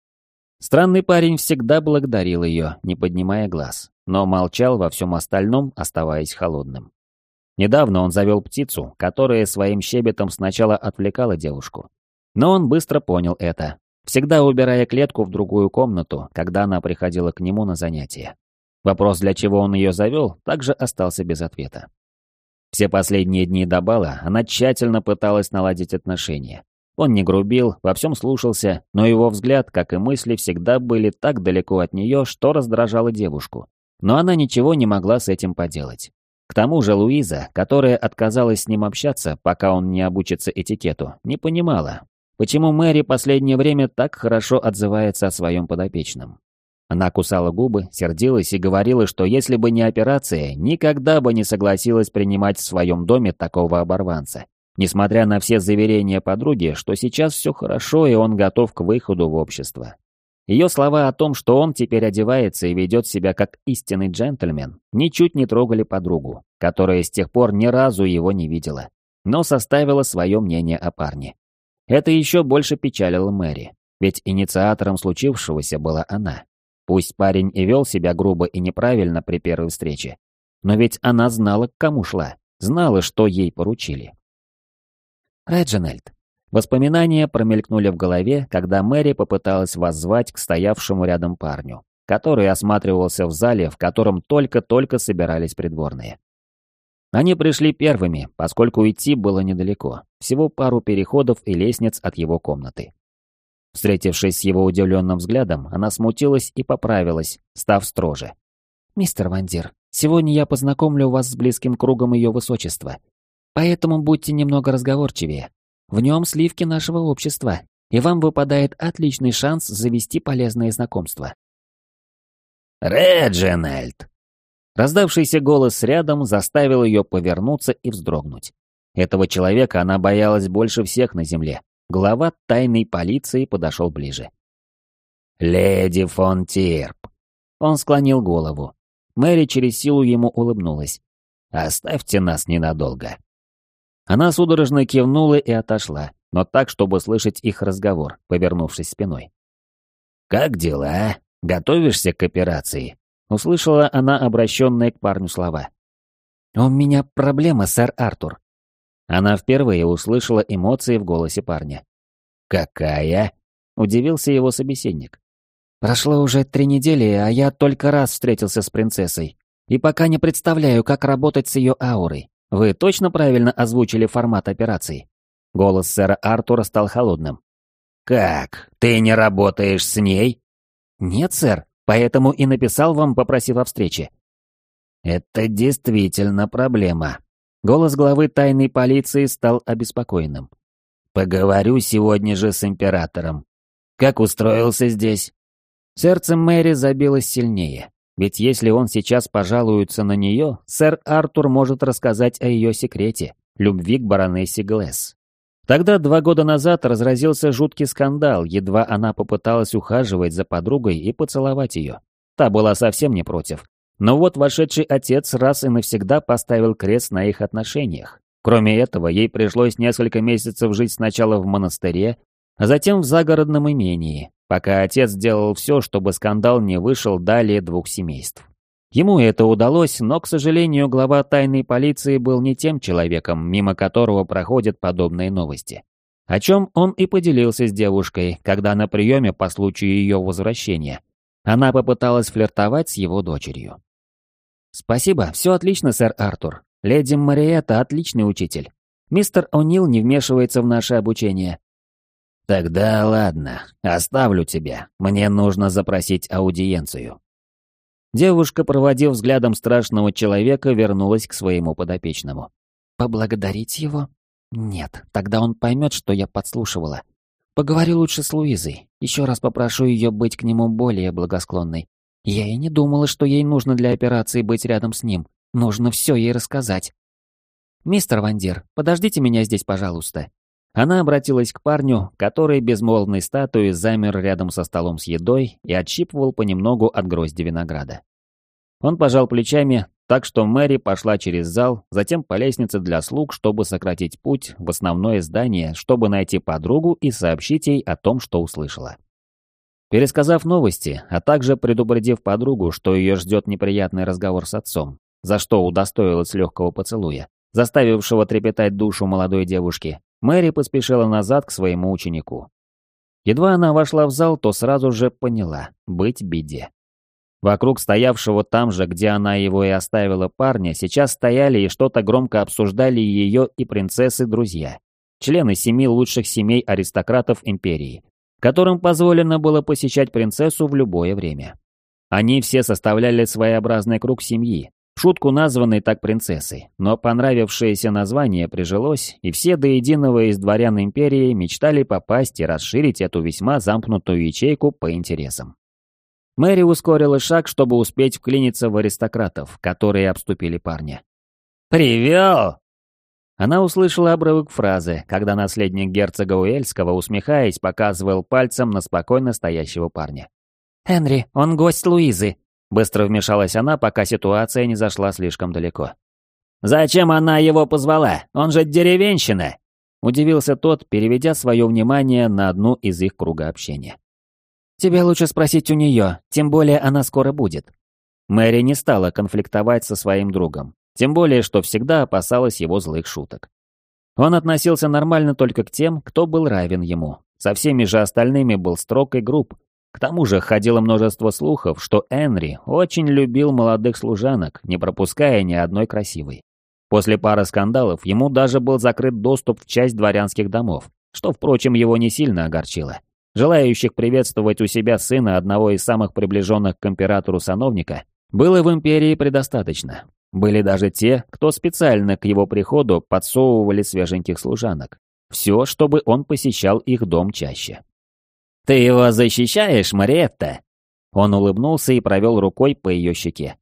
A: Странный парень всегда благодарил ее, не поднимая глаз, но молчал во всем остальном, оставаясь холодным. Недавно он завел птицу, которая своим щебетом сначала отвлекала девушку. Но он быстро понял это, всегда убирая клетку в другую комнату, когда она приходила к нему на занятия. Вопрос, для чего он ее завел, также остался без ответа. Все последние дни до бала она тщательно пыталась наладить отношения. Он не грубил, во всем слушался, но его взгляд, как и мысли, всегда были так далеко от нее, что раздражало девушку. Но она ничего не могла с этим поделать. К тому же Луиза, которая отказалась с ним общаться, пока он не обучится этикету, не понимала, почему Мэри последнее время так хорошо отзывается о своем подопечном. Она кусала губы, сердилась и говорила, что если бы не операция, никогда бы не согласилась принимать в своем доме такого оборванца. Несмотря на все заверения подруги, что сейчас все хорошо и он готов к выходу в общество. Ее слова о том, что он теперь одевается и ведет себя как истинный джентльмен, ничуть не трогали подругу, которая с тех пор ни разу его не видела, но составила свое мнение о парне. Это еще больше печалило Мэри, ведь инициатором случившегося была она. Пусть парень и вел себя грубо и неправильно при первой встрече, но ведь она знала, к кому шла, знала, что ей поручили. Реджинальд, Воспоминания промелькнули в голове, когда Мэри попыталась воззвать к стоявшему рядом парню, который осматривался в зале, в котором только-только собирались придворные. Они пришли первыми, поскольку идти было недалеко, всего пару переходов и лестниц от его комнаты. Встретившись с его удивленным взглядом, она смутилась и поправилась, став строже. «Мистер Вандир, сегодня я познакомлю вас с близким кругом ее высочества, поэтому будьте немного разговорчивее, в нем сливки нашего общества, и вам выпадает отличный шанс завести полезные знакомства. «Реджинальд!» Раздавшийся голос рядом заставил ее повернуться и вздрогнуть. Этого человека она боялась больше всех на земле. Глава тайной полиции подошел ближе. «Леди фон Тирп!» Он склонил голову. Мэри через силу ему улыбнулась. «Оставьте нас ненадолго». Она судорожно кивнула и отошла, но так, чтобы слышать их разговор, повернувшись спиной. «Как дела? Готовишься к операции?» Услышала она обращенные к парню слова.
B: «У меня проблема, сэр Артур».
A: Она впервые услышала эмоции в голосе парня. «Какая?» – удивился его собеседник.
B: «Прошло уже три недели, а я только раз встретился с принцессой. И пока не представляю, как работать с ее аурой. Вы точно правильно озвучили формат операции? Голос сэра Артура стал холодным.
A: Как? Ты не работаешь с ней?
B: Нет, сэр, поэтому и написал вам, попросив о встрече.
A: Это действительно проблема. Голос главы тайной полиции стал обеспокоенным. Поговорю сегодня же с императором. Как устроился здесь? Сердце Мэри забилось сильнее. Ведь если он сейчас пожалуется на нее, сэр Артур может рассказать о ее секрете – любви к баронессе Глэс. Тогда два года назад разразился жуткий скандал, едва она попыталась ухаживать за подругой и поцеловать ее. Та была совсем не против. Но вот вошедший отец раз и навсегда поставил крест на их отношениях. Кроме этого, ей пришлось несколько месяцев жить сначала в монастыре, а затем в загородном имении, пока отец делал все, чтобы скандал не вышел далее двух семейств. Ему это удалось, но, к сожалению, глава тайной полиции был не тем человеком, мимо которого проходят подобные новости. О чем он и поделился с девушкой, когда на приеме по случаю ее возвращения. Она попыталась флиртовать с его дочерью. «Спасибо, все отлично, сэр Артур. Леди Мариетта отличный учитель. Мистер О'Нил не вмешивается в наше обучение. «Тогда ладно, оставлю тебя. Мне нужно запросить аудиенцию».
B: Девушка, проводив взглядом страшного человека, вернулась к своему подопечному. «Поблагодарить его? Нет, тогда он поймет, что я подслушивала. Поговорю лучше с Луизой. Еще раз попрошу ее быть к нему более благосклонной. Я и не думала, что ей нужно для операции быть рядом с ним. Нужно все ей рассказать. «Мистер Вандир, подождите меня здесь, пожалуйста. Она обратилась к парню, который безмолвной статуей замер рядом со столом с едой и отщипывал понемногу от грозди винограда. Он пожал плечами, так что Мэри пошла через зал, затем по лестнице для слуг, чтобы сократить путь в основное здание, чтобы найти подругу и сообщить ей о том, что услышала. Пересказав новости, а также предупредив подругу, что ее ждет неприятный разговор с отцом, за что удостоилась легкого поцелуя, заставившего трепетать душу молодой девушки, Мэри поспешила назад к своему ученику.
A: Едва она вошла в зал, то сразу же поняла – быть беде. Вокруг стоявшего там же, где она его и оставила парня, сейчас стояли и что-то громко обсуждали ее и принцессы-друзья, члены семи лучших семей аристократов империи, которым позволено было посещать принцессу в любое время. Они все составляли своеобразный круг семьи, шутку названной так принцессой, но понравившееся название прижилось, и все до единого из дворян империи мечтали попасть и расширить эту весьма замкнутую ячейку по интересам. Мэри ускорила шаг, чтобы успеть вклиниться в аристократов, которые обступили парня. «Привел!» Она услышала обрывок фразы, когда наследник герцога Уэльского, усмехаясь, показывал пальцем на спокойно стоящего парня.
B: «Энри, он гость Луизы», —
A: быстро вмешалась она, пока ситуация не зашла слишком далеко. «Зачем она его позвала? Он же деревенщина!» — удивился тот, переведя свое внимание на одну из их круга общения.
B: Тебе лучше спросить у нее, тем более она скоро будет».
A: Мэри не стала конфликтовать со своим другом, тем более, что всегда опасалась его злых шуток. Он относился нормально только к тем, кто был равен ему. Со всеми же остальными был строг и груб. К тому же ходило множество слухов, что Энри очень любил молодых служанок, не пропуская ни одной красивой. После пары скандалов ему даже был закрыт доступ в часть дворянских домов, что, впрочем, его не сильно огорчило. Желающих приветствовать у себя сына одного из самых приближенных к императору сановника было в империи предостаточно. Были даже те, кто специально к его приходу подсовывали свеженьких служанок. Все, чтобы он посещал их дом чаще. «Ты его защищаешь, Мариетта?» Он улыбнулся и провел рукой по ее щеке.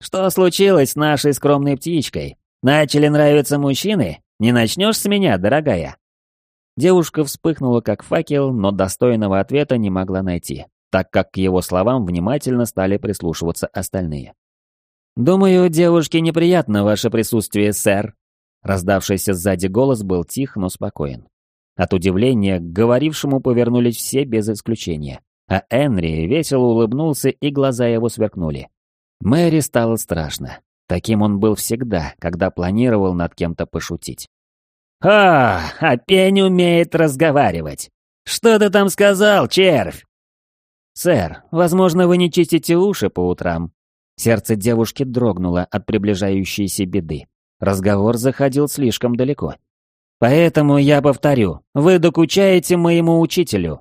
A: «Что случилось с нашей скромной птичкой? Начали нравиться мужчины? Не начнешь с меня, дорогая?» Девушка вспыхнула как факел, но достойного ответа не могла найти, так как к его словам внимательно стали прислушиваться остальные. «Думаю, девушке неприятно ваше присутствие, сэр». Раздавшийся сзади голос был тих, но спокоен. От удивления к говорившему повернулись все без исключения, а Энри весело улыбнулся и глаза его сверкнули. Мэри стало страшно. Таким он был всегда, когда планировал над кем-то пошутить. «А, а пень умеет разговаривать. Что ты там сказал, червь?» «Сэр, возможно, вы не чистите уши по утрам». Сердце девушки дрогнуло от приближающейся беды. Разговор заходил слишком далеко. «Поэтому я повторю, вы докучаете моему учителю».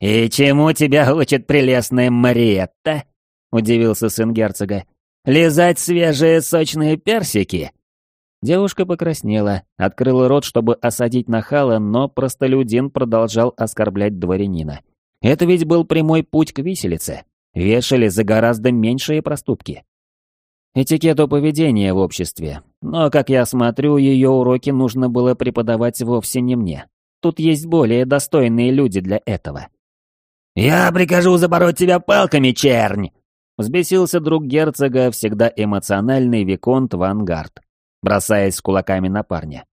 A: «И чему тебя учит прелестная Мариетта?» — удивился сын герцога. «Лизать свежие сочные персики?» Девушка покраснела, открыла рот, чтобы осадить нахала, но простолюдин продолжал оскорблять дворянина. Это ведь был прямой путь к виселице. Вешали за гораздо меньшие проступки. Этикету поведения в обществе. Но, как я смотрю, ее уроки нужно было преподавать вовсе не мне. Тут есть более достойные люди для этого. «Я прикажу забороть тебя палками, чернь!» Взбесился друг герцога, всегда эмоциональный Виконт Вангард бросаясь кулаками на парня.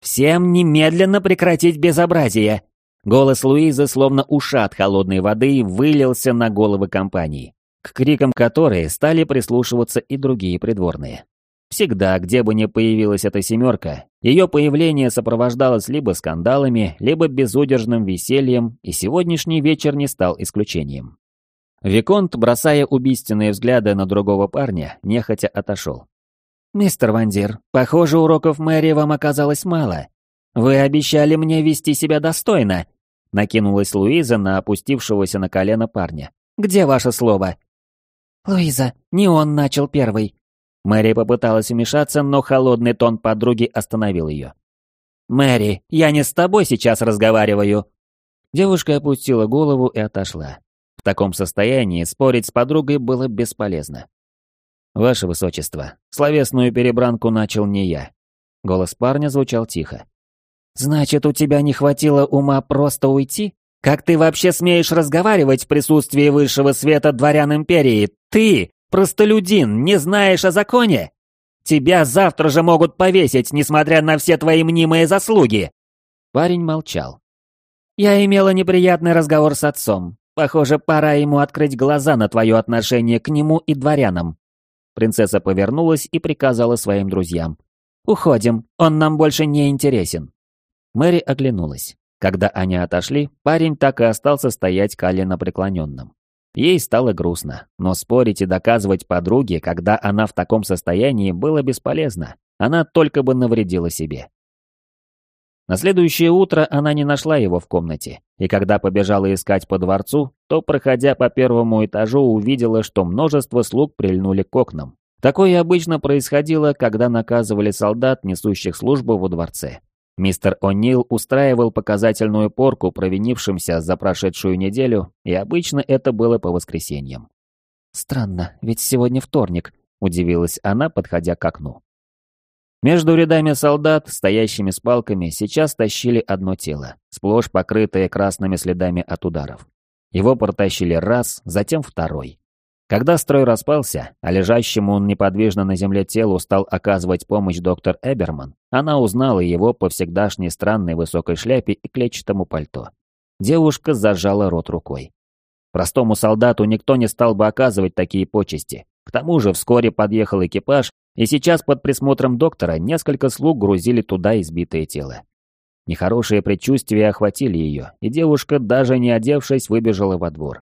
A: «Всем немедленно прекратить безобразие!» Голос Луизы, словно ушат холодной воды, вылился на головы компании, к крикам которой стали прислушиваться и другие придворные. Всегда, где бы ни появилась эта семерка, ее появление сопровождалось либо скандалами, либо безудержным весельем, и сегодняшний вечер не стал исключением. Виконт, бросая убийственные взгляды на другого парня, нехотя отошел. «Мистер Вандир, похоже, уроков Мэри вам оказалось мало. Вы обещали мне вести себя достойно», — накинулась Луиза на опустившегося на колено парня. «Где ваше слово?» «Луиза, не он начал первый». Мэри попыталась вмешаться, но холодный тон подруги остановил ее. «Мэри, я не с тобой сейчас разговариваю». Девушка опустила голову и отошла. В таком состоянии спорить с подругой было бесполезно. «Ваше Высочество, словесную перебранку начал не я». Голос парня звучал тихо. «Значит, у тебя не хватило ума просто уйти? Как ты вообще смеешь разговаривать в присутствии высшего света дворян Империи? Ты, простолюдин, не знаешь о законе? Тебя завтра же могут повесить, несмотря на все твои мнимые заслуги!» Парень молчал. «Я имела неприятный разговор с отцом. Похоже, пора ему открыть глаза на твое отношение к нему и дворянам. Принцесса повернулась и приказала своим друзьям. «Уходим, он нам больше не интересен». Мэри оглянулась. Когда они отошли, парень так и остался стоять колено преклоненным. Ей стало грустно, но спорить и доказывать подруге, когда она в таком состоянии, было бесполезно. Она только бы навредила себе. На следующее утро она не нашла его в комнате, и когда побежала искать по дворцу, то, проходя по первому этажу, увидела, что множество слуг прильнули к окнам. Такое обычно происходило, когда наказывали солдат, несущих службу во дворце. Мистер О'Нил устраивал показательную порку провинившимся за прошедшую неделю, и обычно это было по воскресеньям.
B: «Странно, ведь сегодня вторник», — удивилась она, подходя к окну.
A: Между рядами солдат, стоящими с палками, сейчас тащили одно тело, сплошь покрытое красными следами от ударов. Его протащили раз, затем второй. Когда строй распался, а лежащему он неподвижно на земле телу стал оказывать помощь доктор Эберман, она узнала его по всегдашней странной высокой шляпе и клетчатому пальто. Девушка зажала рот рукой. Простому солдату никто не стал бы оказывать такие почести. К тому же вскоре подъехал экипаж, и сейчас под присмотром доктора несколько слуг грузили туда избитое тело. Нехорошие предчувствия охватили ее, и девушка, даже не одевшись, выбежала во двор.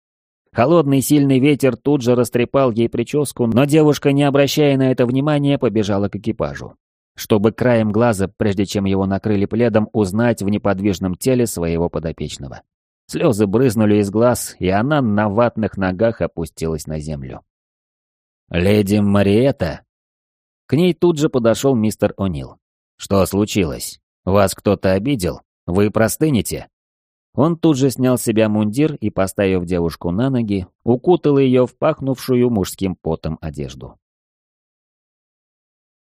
A: Холодный сильный ветер тут же растрепал ей прическу, но девушка, не обращая на это внимания, побежала к экипажу. Чтобы краем глаза, прежде чем его накрыли пледом, узнать в неподвижном теле своего подопечного. Слезы брызнули из глаз, и она на ватных ногах опустилась на землю. «Леди Мариетта!» К ней тут же подошел мистер О'Нил. «Что случилось? Вас кто-то обидел? Вы простынете?» Он тут же снял с себя мундир и, поставив девушку на ноги, укутал ее в пахнувшую мужским потом одежду.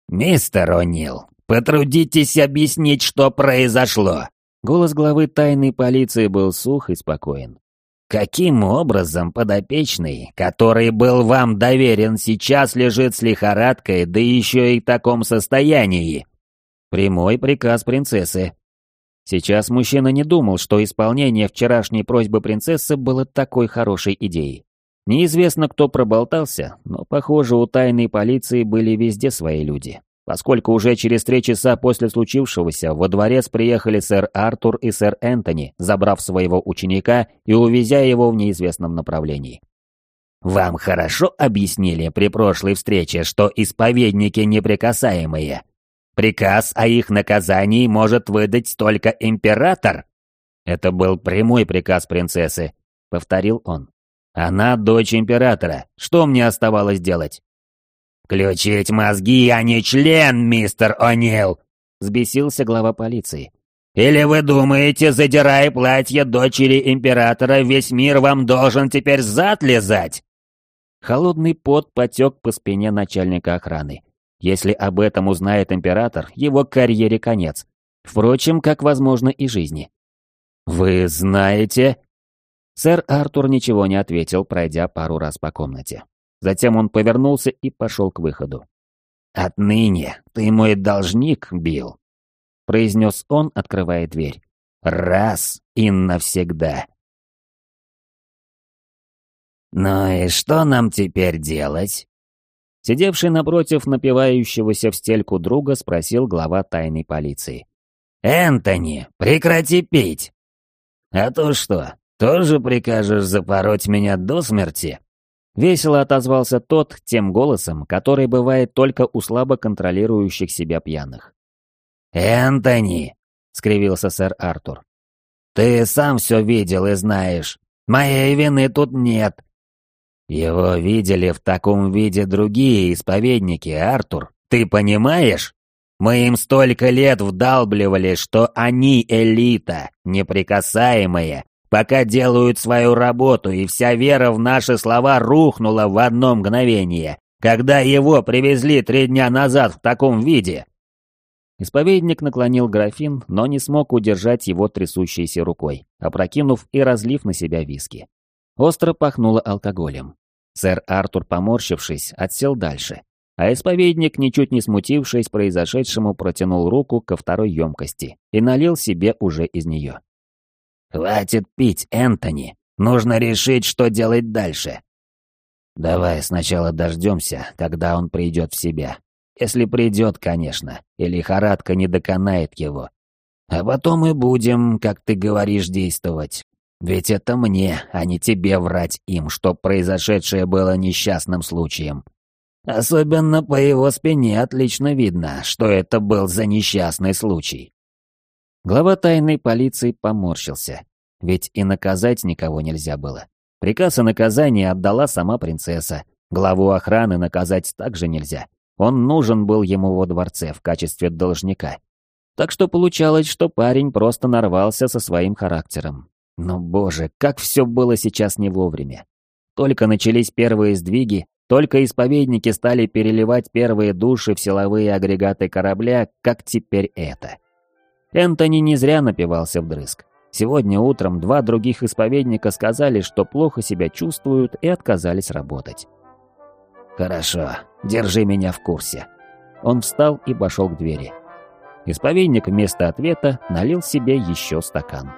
C: «Мистер О'Нил, потрудитесь объяснить, что произошло!»
A: Голос главы тайной полиции был сух и спокоен.
C: Каким образом подопечный, который был вам доверен, сейчас лежит с лихорадкой, да еще и в таком состоянии?
A: Прямой приказ принцессы. Сейчас мужчина не думал, что исполнение вчерашней просьбы принцессы было такой хорошей идеей. Неизвестно, кто проболтался, но, похоже, у тайной полиции были везде свои люди поскольку уже через три часа после случившегося во дворец приехали сэр Артур и сэр Энтони, забрав своего ученика и увезя его в неизвестном направлении.
C: «Вам хорошо объяснили при прошлой встрече, что исповедники неприкасаемые? Приказ о их наказании может выдать только император?»
A: «Это был прямой приказ принцессы», — повторил он. «Она дочь императора. Что мне оставалось делать?»
C: «Включить мозги, а не член, мистер О'Нил!» — взбесился глава полиции. «Или вы думаете, задирая платье дочери императора, весь мир вам должен теперь зад лизать?»
A: Холодный пот потек по спине начальника охраны. Если об этом узнает император, его карьере конец. Впрочем, как возможно и жизни. «Вы знаете...» Сэр Артур ничего не ответил, пройдя пару раз по комнате. Затем он повернулся и пошел к выходу.
C: «Отныне ты мой должник, Билл», — произнес он, открывая дверь. «Раз и навсегда». «Ну и что нам теперь делать?»
A: Сидевший напротив напивающегося в стельку друга спросил глава тайной полиции.
C: «Энтони, прекрати пить!» «А то что, тоже прикажешь запороть меня до смерти?»
A: Весело отозвался тот тем голосом, который бывает только у слабо контролирующих себя пьяных.
C: «Энтони!» — скривился сэр Артур. «Ты сам все видел и знаешь. Моей вины тут нет». «Его видели в таком виде другие исповедники, Артур. Ты понимаешь? Мы им столько лет вдалбливали, что они элита, неприкасаемая, пока делают свою работу, и вся вера в наши слова рухнула в одно мгновение, когда его привезли три дня назад в таком виде».
A: Исповедник наклонил графин, но не смог удержать его трясущейся рукой, опрокинув и разлив на себя виски. Остро пахнуло алкоголем. Сэр Артур, поморщившись, отсел дальше, а исповедник, ничуть не смутившись произошедшему, протянул руку ко второй емкости и налил себе уже из нее.
C: «Хватит пить, Энтони. Нужно решить, что делать дальше». «Давай сначала дождемся, когда он придет в себя. Если придет, конечно, и лихорадка не доконает его». А потом и будем, как ты говоришь, действовать. Ведь это мне, а не тебе врать им, что произошедшее было несчастным случаем. Особенно по его спине отлично видно, что это был за несчастный случай.
A: Глава тайной полиции поморщился, ведь и наказать никого нельзя было. Приказ о наказании отдала сама принцесса, главу охраны наказать также нельзя. Он нужен был ему во дворце в качестве должника. Так что получалось, что парень просто нарвался со своим характером. Но боже, как все было сейчас не вовремя. Только начались первые сдвиги, только исповедники стали переливать первые души в силовые агрегаты корабля, как теперь это. Энтони не зря напивался вдрызг. Сегодня утром два других исповедника сказали, что плохо себя чувствуют и отказались работать.
C: «Хорошо, держи меня в курсе».
A: Он встал и пошел к двери. Исповедник вместо ответа налил себе еще стакан.